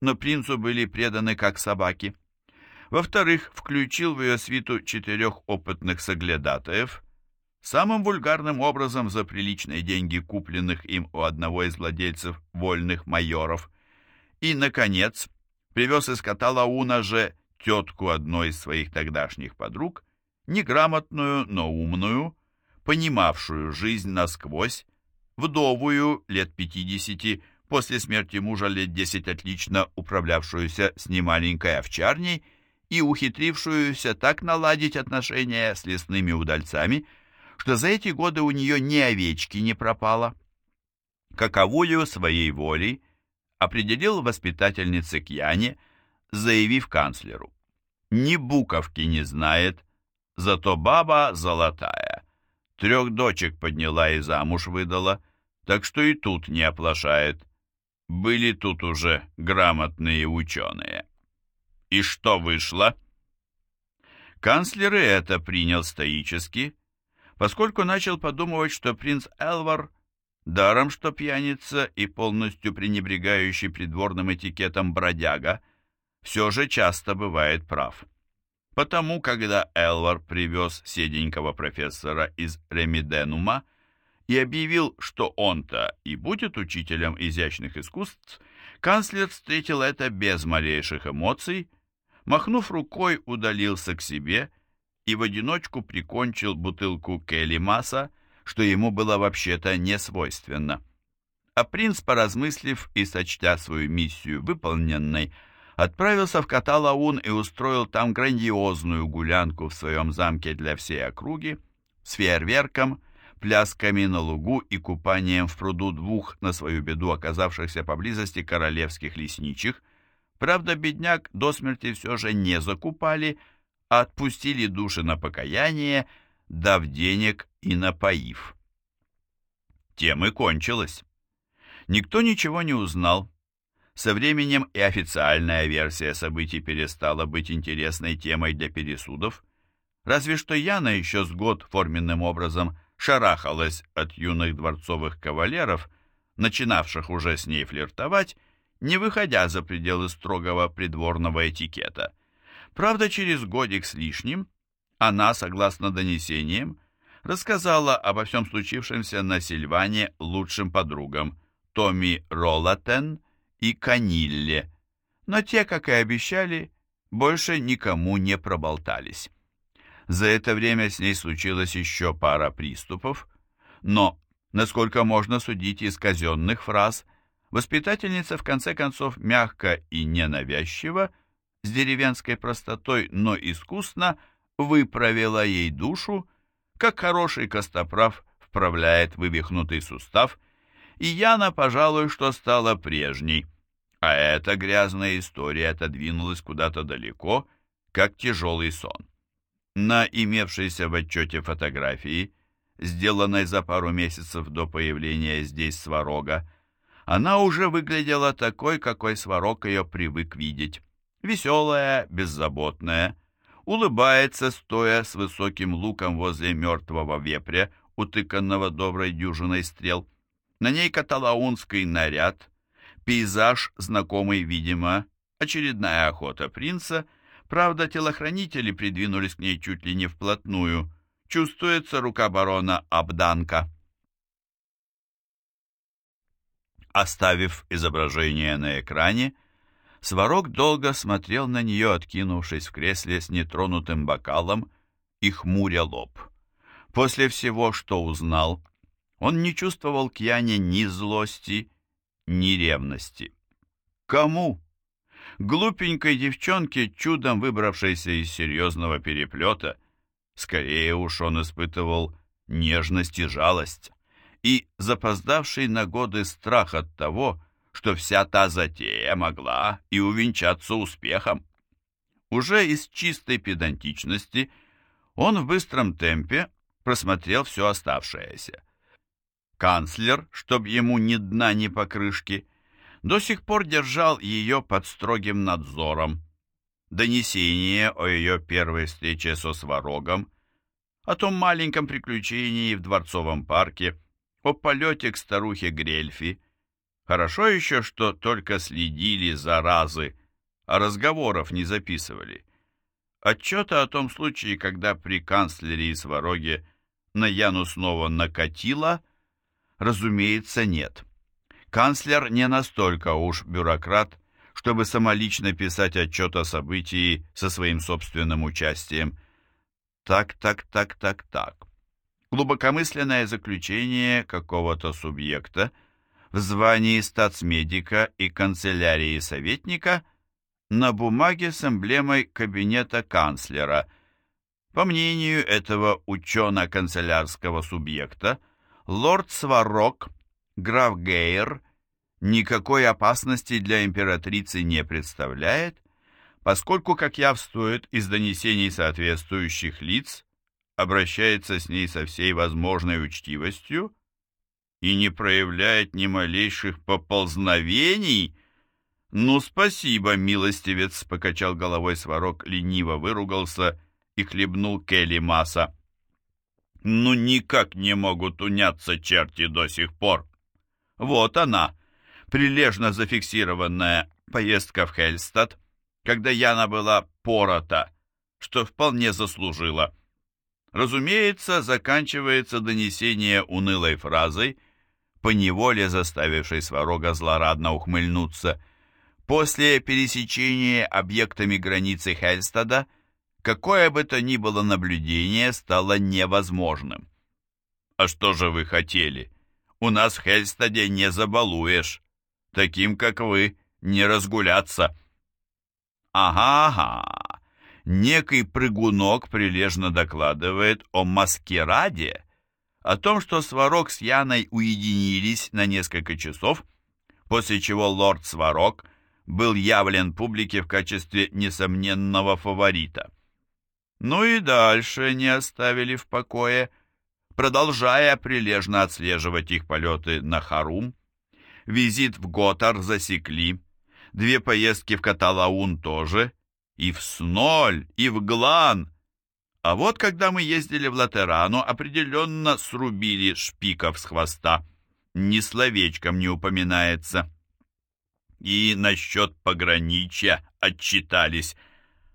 но принцу были преданы как собаки. Во-вторых, включил в ее свиту четырех опытных соглядатаев, самым вульгарным образом за приличные деньги, купленных им у одного из владельцев вольных майоров. И, наконец, привез из Каталауна же тетку одной из своих тогдашних подруг, неграмотную, но умную, понимавшую жизнь насквозь, вдовую лет пятидесяти, после смерти мужа лет десять отлично управлявшуюся с немаленькой овчарней и ухитрившуюся так наладить отношения с лесными удальцами, что за эти годы у нее ни овечки не пропало. Каковую своей волей определил воспитательнице Кьяне, заявив канцлеру. Ни буковки не знает, зато баба золотая. Трех дочек подняла и замуж выдала, так что и тут не оплошает. Были тут уже грамотные ученые. И что вышло? Канцлер и это принял стоически, поскольку начал подумывать, что принц Элвар, даром что пьяница и полностью пренебрегающий придворным этикетом бродяга, все же часто бывает прав. Потому, когда Элвар привез седенького профессора из Ремиденума и объявил, что он-то и будет учителем изящных искусств, канцлер встретил это без малейших эмоций, махнув рукой, удалился к себе и в одиночку прикончил бутылку Келимаса, что ему было вообще-то не свойственно. А принц, поразмыслив и сочтя свою миссию выполненной, отправился в Каталаун и устроил там грандиозную гулянку в своем замке для всей округи с фейерверком, плясками на лугу и купанием в пруду двух на свою беду оказавшихся поблизости королевских лесничих. Правда, бедняк до смерти все же не закупали, а отпустили души на покаяние, дав денег и напоив. Тем и кончилось. Никто ничего не узнал. Со временем и официальная версия событий перестала быть интересной темой для пересудов, разве что Яна еще с год форменным образом шарахалась от юных дворцовых кавалеров, начинавших уже с ней флиртовать, не выходя за пределы строгого придворного этикета. Правда, через годик с лишним она, согласно донесениям, рассказала обо всем случившемся на Сильване лучшим подругам Томми Ролатен и Канилле, но те, как и обещали, больше никому не проболтались. За это время с ней случилось еще пара приступов, но, насколько можно судить из казенных фраз, воспитательница в конце концов мягко и ненавязчиво, с деревенской простотой, но искусно, выправила ей душу, как хороший костоправ вправляет вывихнутый сустав, и Яна, пожалуй, что стала прежней, а эта грязная история отодвинулась куда-то далеко, как тяжелый сон. На имевшейся в отчете фотографии, сделанной за пару месяцев до появления здесь Сварога, она уже выглядела такой, какой Сварог ее привык видеть. Веселая, беззаботная, улыбается, стоя с высоким луком возле мертвого вепря, утыканного доброй дюжиной стрел. На ней каталаунский наряд, пейзаж, знакомый, видимо, очередная охота принца — Правда, телохранители придвинулись к ней чуть ли не вплотную. Чувствуется рука барона Абданка. Оставив изображение на экране, Сварог долго смотрел на нее, откинувшись в кресле с нетронутым бокалом и хмуря лоб. После всего, что узнал, он не чувствовал к Яне ни злости, ни ревности. Кому? глупенькой девчонке, чудом выбравшейся из серьезного переплета, скорее уж он испытывал нежность и жалость, и запоздавший на годы страх от того, что вся та затея могла и увенчаться успехом. Уже из чистой педантичности он в быстром темпе просмотрел все оставшееся. Канцлер, чтоб ему ни дна, ни покрышки, до сих пор держал ее под строгим надзором. Донесение о ее первой встрече со Сварогом, о том маленьком приключении в Дворцовом парке, о полете к старухе Грельфи. Хорошо еще, что только следили за разы, а разговоров не записывали. Отчета о том случае, когда при канцлере и Свароге на Яну снова накатило, разумеется, нет. Канцлер не настолько уж бюрократ, чтобы самолично писать отчет о событии со своим собственным участием. Так, так, так, так, так. Глубокомысленное заключение какого-то субъекта в звании статсмедика и канцелярии советника на бумаге с эмблемой кабинета канцлера. По мнению этого учено-канцелярского субъекта, лорд Сварог, граф Гейр, никакой опасности для императрицы не представляет, поскольку, как явствует из донесений соответствующих лиц, обращается с ней со всей возможной учтивостью и не проявляет ни малейших поползновений. «Ну, спасибо, милостивец», — покачал головой сварок, лениво выругался и хлебнул Келли Масса. «Ну, никак не могут уняться черти до сих пор. Вот она, прилежно зафиксированная поездка в Хельстад, когда Яна была порота, что вполне заслужила». Разумеется, заканчивается донесение унылой фразой, поневоле заставившей Сварога злорадно ухмыльнуться. После пересечения объектами границы Хельстада какое бы то ни было наблюдение стало невозможным. «А что же вы хотели? У нас в Хельстаде не забалуешь. Таким, как вы, не разгуляться». «Ага-ага», некий прыгунок прилежно докладывает о маскираде, о том, что Сварог с Яной уединились на несколько часов, после чего лорд Сварог был явлен публике в качестве несомненного фаворита. Ну и дальше не оставили в покое, продолжая прилежно отслеживать их полеты на Харум. Визит в Готар засекли, две поездки в Каталаун тоже – и в Сноль, и в Глан. А вот когда мы ездили в Латерану, определенно срубили шпиков с хвоста. Ни словечком не упоминается. И насчет пограничья отчитались.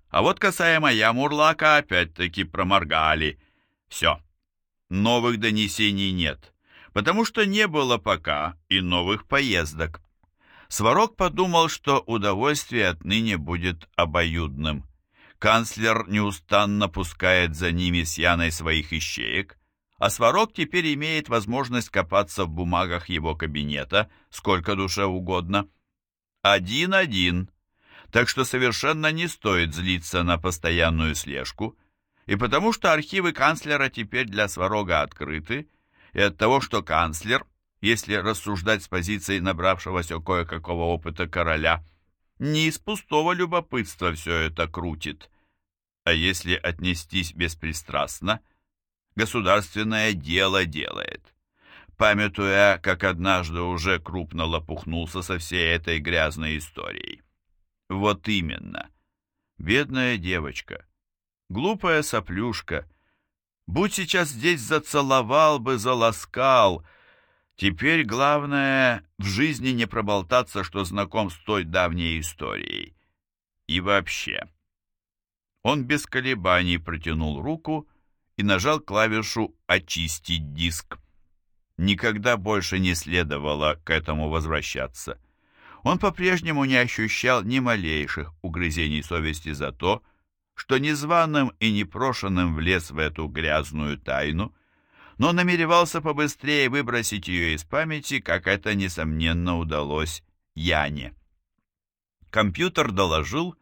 А вот касаемо Ямурлака опять-таки проморгали. Все. Новых донесений нет, потому что не было пока и новых поездок. Сварог подумал, что удовольствие отныне будет обоюдным. Канцлер неустанно пускает за ними с Яной своих ищеек, а Сварог теперь имеет возможность копаться в бумагах его кабинета сколько душе угодно. Один-один, так что совершенно не стоит злиться на постоянную слежку, и потому что архивы канцлера теперь для Сварога открыты, и от того, что канцлер если рассуждать с позиции набравшегося кое-какого опыта короля, не из пустого любопытства все это крутит, а если отнестись беспристрастно, государственное дело делает. Памятуя, как однажды уже крупно лопухнулся со всей этой грязной историей. Вот именно. Бедная девочка. Глупая соплюшка. Будь сейчас здесь зацеловал бы, заласкал — Теперь главное в жизни не проболтаться, что знаком с той давней историей. И вообще. Он без колебаний протянул руку и нажал клавишу «Очистить диск». Никогда больше не следовало к этому возвращаться. Он по-прежнему не ощущал ни малейших угрызений совести за то, что незваным и непрошенным влез в эту грязную тайну, но намеревался побыстрее выбросить ее из памяти, как это, несомненно, удалось Яне. Компьютер доложил,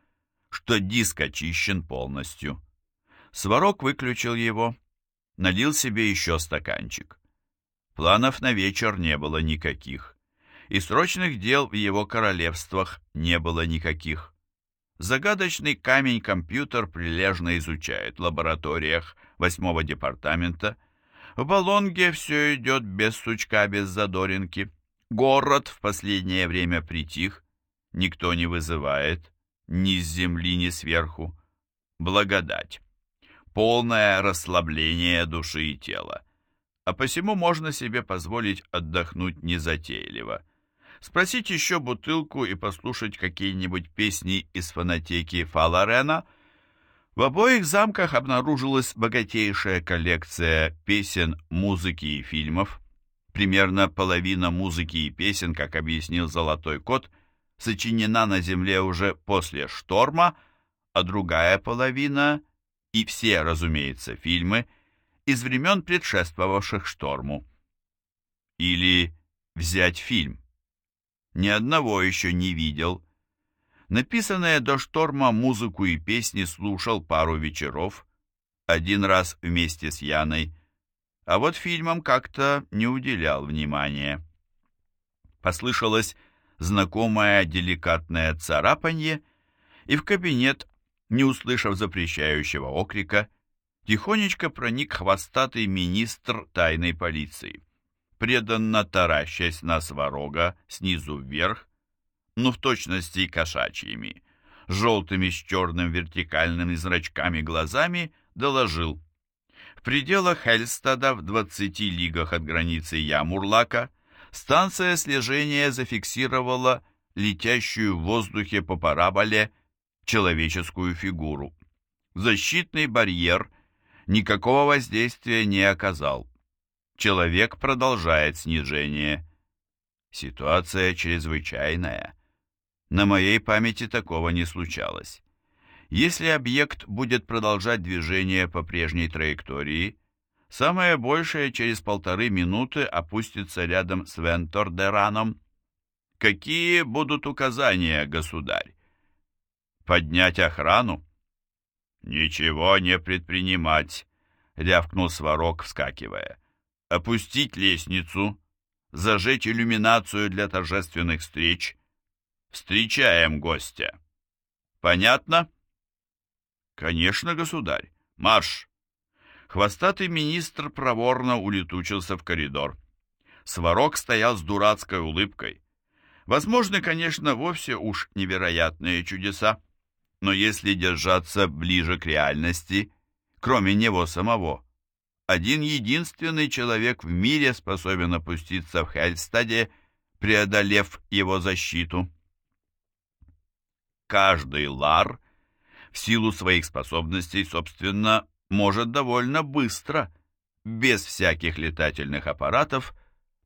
что диск очищен полностью. Сварог выключил его, налил себе еще стаканчик. Планов на вечер не было никаких, и срочных дел в его королевствах не было никаких. Загадочный камень-компьютер прилежно изучает в лабораториях восьмого департамента в Болонге все идет без сучка, без задоринки. Город в последнее время притих, никто не вызывает, ни с земли, ни сверху. Благодать. Полное расслабление души и тела. А посему можно себе позволить отдохнуть незатейливо. Спросить еще бутылку и послушать какие-нибудь песни из фонотеки Фаларена – в обоих замках обнаружилась богатейшая коллекция песен, музыки и фильмов. Примерно половина музыки и песен, как объяснил Золотой кот, сочинена на Земле уже после шторма, а другая половина, и все, разумеется, фильмы, из времен предшествовавших шторму. Или взять фильм. Ни одного еще не видел. Написанные до шторма музыку и песни слушал пару вечеров, один раз вместе с Яной, а вот фильмам как-то не уделял внимания. Послышалось знакомое деликатное царапанье, и в кабинет, не услышав запрещающего окрика, тихонечко проник хвостатый министр тайной полиции. Преданно таращась на сварога снизу вверх, но в точности кошачьими, желтыми с черным вертикальными зрачками глазами, доложил. В пределах Хельстада в 20 лигах от границы Ямурлака станция слежения зафиксировала летящую в воздухе по параболе человеческую фигуру. Защитный барьер никакого воздействия не оказал. Человек продолжает снижение. Ситуация чрезвычайная. На моей памяти такого не случалось. Если объект будет продолжать движение по прежней траектории, самое большее через полторы минуты опустится рядом с Вентордераном. Какие будут указания, государь? Поднять охрану? Ничего не предпринимать, рявкнул Сварог, вскакивая. Опустить лестницу, зажечь иллюминацию для торжественных встреч, Встречаем гостя. Понятно? Конечно, государь. Марш! Хвостатый министр проворно улетучился в коридор. Сварог стоял с дурацкой улыбкой. Возможны, конечно, вовсе уж невероятные чудеса, но если держаться ближе к реальности, кроме него самого, один единственный человек в мире способен опуститься в Хельстаде, преодолев его защиту каждый лар в силу своих способностей, собственно, может довольно быстро, без всяких летательных аппаратов,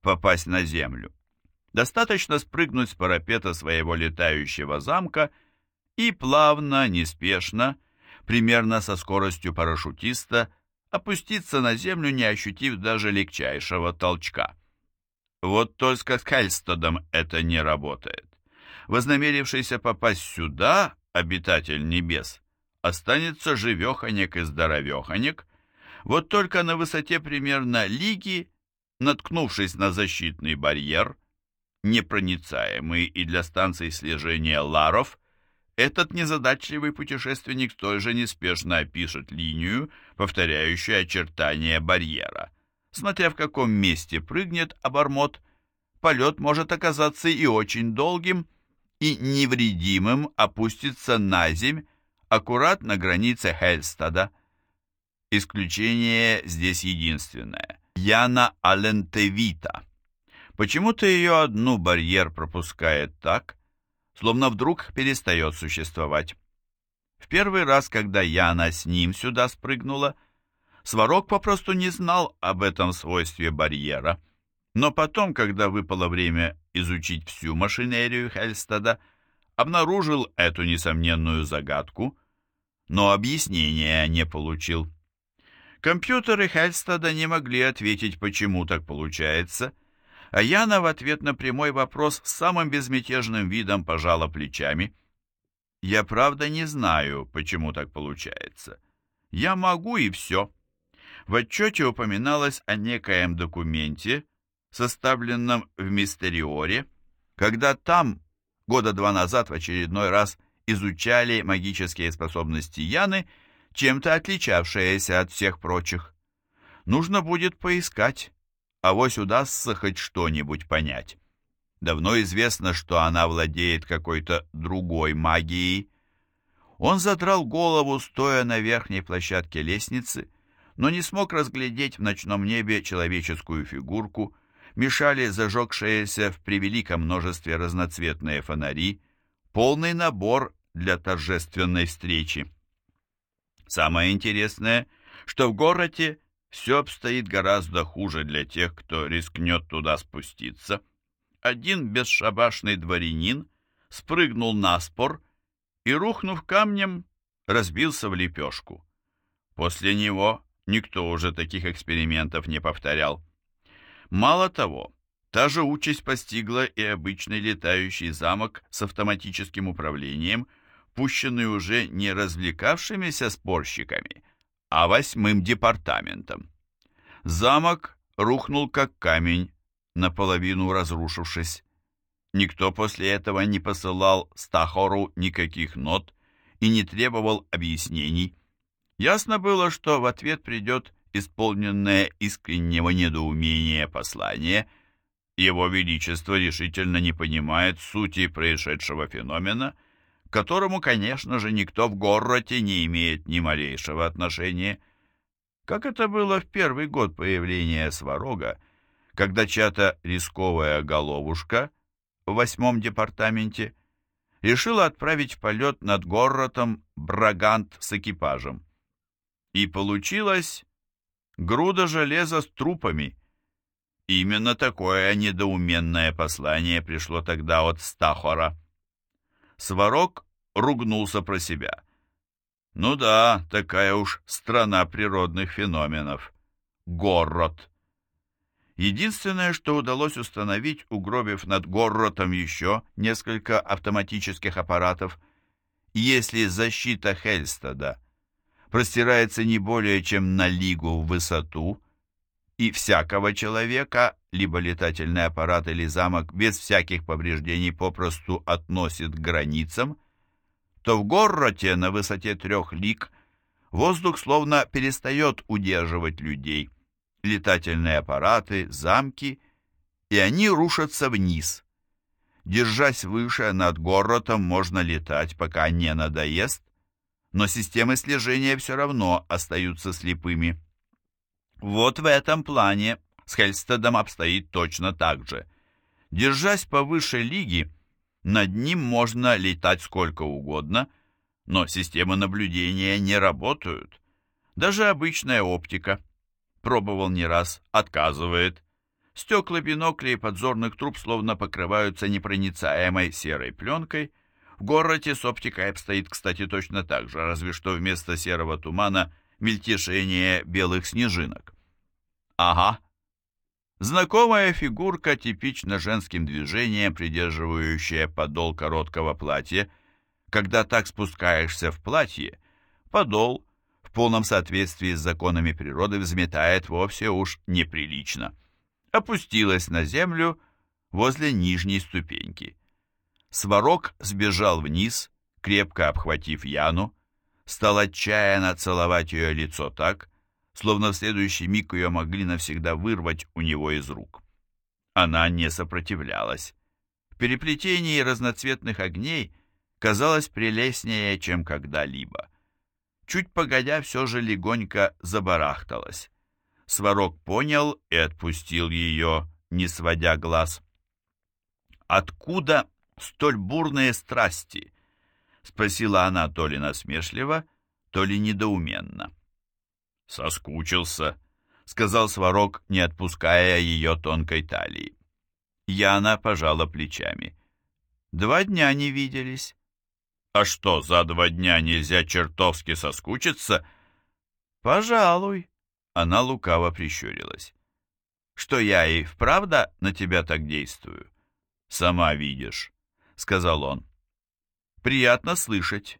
попасть на Землю. Достаточно спрыгнуть с парапета своего летающего замка и плавно, неспешно, примерно со скоростью парашютиста, опуститься на землю, не ощутив даже легчайшего толчка. Вот только с Хельстедом это не работает вознамерившийся попасть сюда, обитатель небес, останется живеханек и здоровеханек, вот только на высоте примерно лиги, наткнувшись на защитный барьер, непроницаемый и для станций слежения Ларов, этот незадачливый путешественник столь же неспешно опишет линию, повторяющую очертания барьера. Смотря в каком месте прыгнет обормот, полет может оказаться и очень долгим, и невредимым опустится на земь аккурат на границе Хельстада. Исключение здесь единственное. Яна Алентевита. Почему-то ее одну барьер пропускает так, словно вдруг перестает существовать. В первый раз, когда Яна с ним сюда спрыгнула, Сварог попросту не знал об этом свойстве барьера – но потом, когда выпало время изучить всю машинерию Хельстада, обнаружил эту несомненную загадку, но объяснения не получил. Компьютеры Хельстада не могли ответить, почему так получается, а Яна в ответ на прямой вопрос с самым безмятежным видом пожала плечами. «Я правда не знаю, почему так получается. Я могу и все». В отчете упоминалось о некоем документе, составленном в Мистериоре, когда там года два назад в очередной раз изучали магические способности Яны, чем-то отличавшиеся от всех прочих. Нужно будет поискать, а вось удастся хоть что-нибудь понять. Давно известно, что она владеет какой-то другой магией. Он задрал голову, стоя на верхней площадке лестницы, но не смог разглядеть в ночном небе человеческую фигурку, мешали зажегшиеся в превеликом множестве разноцветные фонари, полный набор для торжественной встречи. Самое интересное, что в городе все обстоит гораздо хуже для тех, кто рискнет туда спуститься. Один бесшабашный дворянин спрыгнул на спор и, рухнув камнем, разбился в лепешку. После него никто уже таких экспериментов не повторял. Мало того, Та же участь постигла и обычный летающий замок с автоматическим управлением, пущенный уже не развлекавшимися спорщиками, а восьмым департаментом. Замок рухнул как камень, наполовину разрушившись. Никто после этого не посылал Стахору никаких нот и не требовал объяснений. Ясно было, что в ответ придет исполненное искреннего недоумения послание. Его Величество решительно не понимает сути происшедшего феномена, которому, конечно же, никто в городе не имеет ни малейшего отношения. Как это было в первый год появления Сварога, когда чья-то рисковая головушка в восьмом департаменте решила отправить в полет над городом Брагант с экипажем. И получилось груда железа с трупами. Именно такое недоуменное послание пришло тогда от Стахора. Сварог ругнулся про себя. Ну да, такая уж страна природных феноменов. Город. Единственное, что удалось установить, угробив над Горротом еще несколько автоматических аппаратов, если защита Хельстада простирается не более чем на лигу в высоту, и всякого человека, либо летательный аппарат или замок без всяких повреждений попросту относит к границам, то в Горроте на высоте трех лиг воздух словно перестает удерживать людей, летательные аппараты, замки, и они рушатся вниз. Держась выше над городом, можно летать, пока не надоест, но системы слежения все равно остаются слепыми. Вот в этом плане с Хельстедом обстоит точно так же. Держась повыше лиги, над ним можно летать сколько угодно, но системы наблюдения не работают. Даже обычная оптика. Пробовал не раз, отказывает. Стекла биноклей и подзорных труб словно покрываются непроницаемой серой пленкой, в городе с оптикой обстоит, кстати, точно так же, разве что вместо серого тумана мельтешение белых снежинок. Ага. Знакомая фигурка, типично женским движением, придерживающая подол короткого платья. Когда так спускаешься в платье, подол в полном соответствии с законами природы взметает вовсе уж неприлично. Опустилась на землю возле нижней ступеньки. Сварог сбежал вниз, крепко обхватив Яну, стал отчаянно целовать ее лицо так, словно в следующий миг ее могли навсегда вырвать у него из рук. Она не сопротивлялась. В переплетении разноцветных огней казалось прелестнее, чем когда-либо. Чуть погодя, все же легонько забарахталась. Сварог понял и отпустил ее, не сводя глаз. Откуда столь бурные страсти?» — спросила она то ли насмешливо, то ли недоуменно. «Соскучился», — сказал Сварог, не отпуская ее тонкой талии. Яна пожала плечами. «Два дня не виделись». «А что, за два дня нельзя чертовски соскучиться?» «Пожалуй», — она лукаво прищурилась. «Что я и вправда на тебя так действую?» «Сама видишь» сказал он. «Приятно слышать.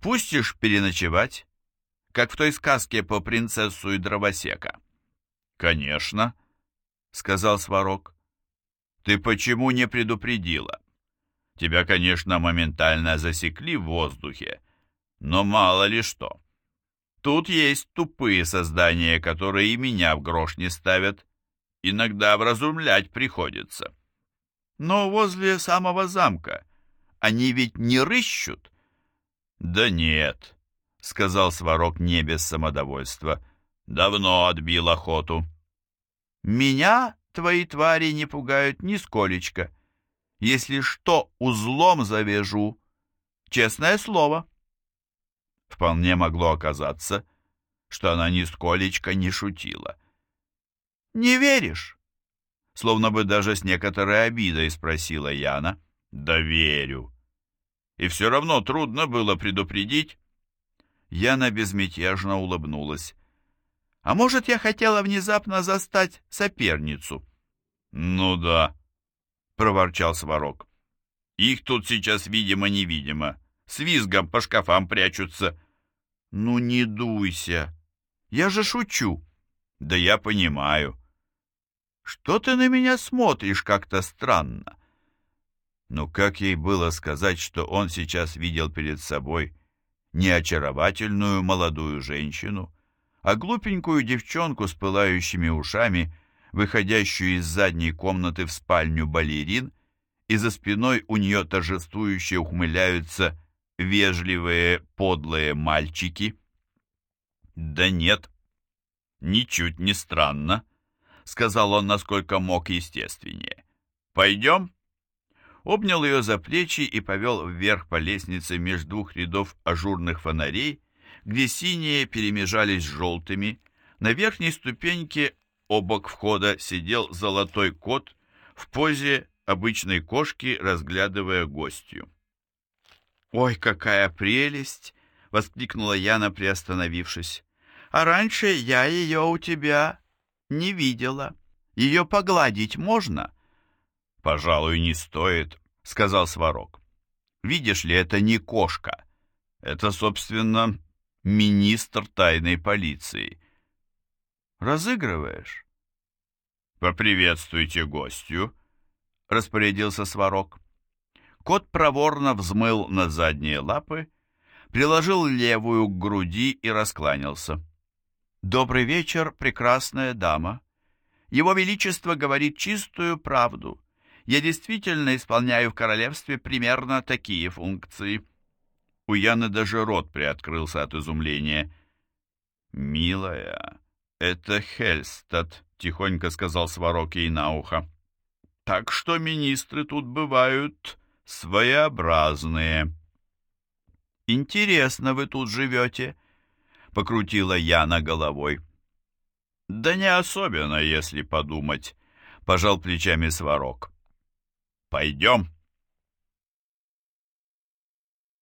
Пустишь переночевать, как в той сказке по принцессу и дровосека?» «Конечно», — сказал Сварог. «Ты почему не предупредила? Тебя, конечно, моментально засекли в воздухе, но мало ли что. Тут есть тупые создания, которые и меня в грош не ставят. Иногда вразумлять приходится». Но возле самого замка они ведь не рыщут? Да нет, сказал Сварог не без самодовольства. Давно отбил охоту. Меня твои твари не пугают нисколечко. Если что, узлом завяжу. Честное слово. Вполне могло оказаться, что она нисколечко не шутила. «Не веришь?» словно бы даже с некоторой обидой спросила Яна. «Да верю». «И все равно трудно было предупредить?» Яна безмятежно улыбнулась. «А может, я хотела внезапно застать соперницу?» Ну да, проворчал Сварог. Их тут сейчас видимо-невидимо. С визгом по шкафам прячутся. Ну не дуйся. Я же шучу. Да я понимаю. Что ты на меня смотришь как-то странно? Но как ей было сказать, что он сейчас видел перед собой не очаровательную молодую женщину, а глупенькую девчонку с пылающими ушами, выходящую из задней комнаты в спальню балерин, и за спиной у нее торжествующе ухмыляются вежливые подлые мальчики? Да нет, ничуть не странно, сказал он, насколько мог естественнее. Пойдем? Обнял ее за плечи и повел вверх по лестнице между двух рядов ажурных фонарей, где синие перемежались с желтыми. На верхней ступеньке обок входа сидел золотой кот в позе обычной кошки, разглядывая гостью. «Ой, какая прелесть!» — воскликнула Яна, приостановившись. «А раньше я ее у тебя не видела. Ее погладить можно?» «Пожалуй, не стоит», — сказал Сварог. «Видишь ли, это не кошка. Это, собственно, министр тайной полиции. Разыгрываешь? Поприветствуйте гостью, распорядился Сварог. Кот проворно взмыл на задние лапы, приложил левую к груди и раскланялся. «Добрый вечер, прекрасная дама. Его Величество говорит чистую правду. Я действительно исполняю в королевстве примерно такие функции». У Яны даже рот приоткрылся от изумления. «Милая, это Хельстад», — тихонько сказал Сварог ей на ухо. «Так что министры тут бывают своеобразные». «Интересно вы тут живете», — покрутила Яна головой. «Да не особенно, если подумать», — пожал плечами Сварог. «Пойдем».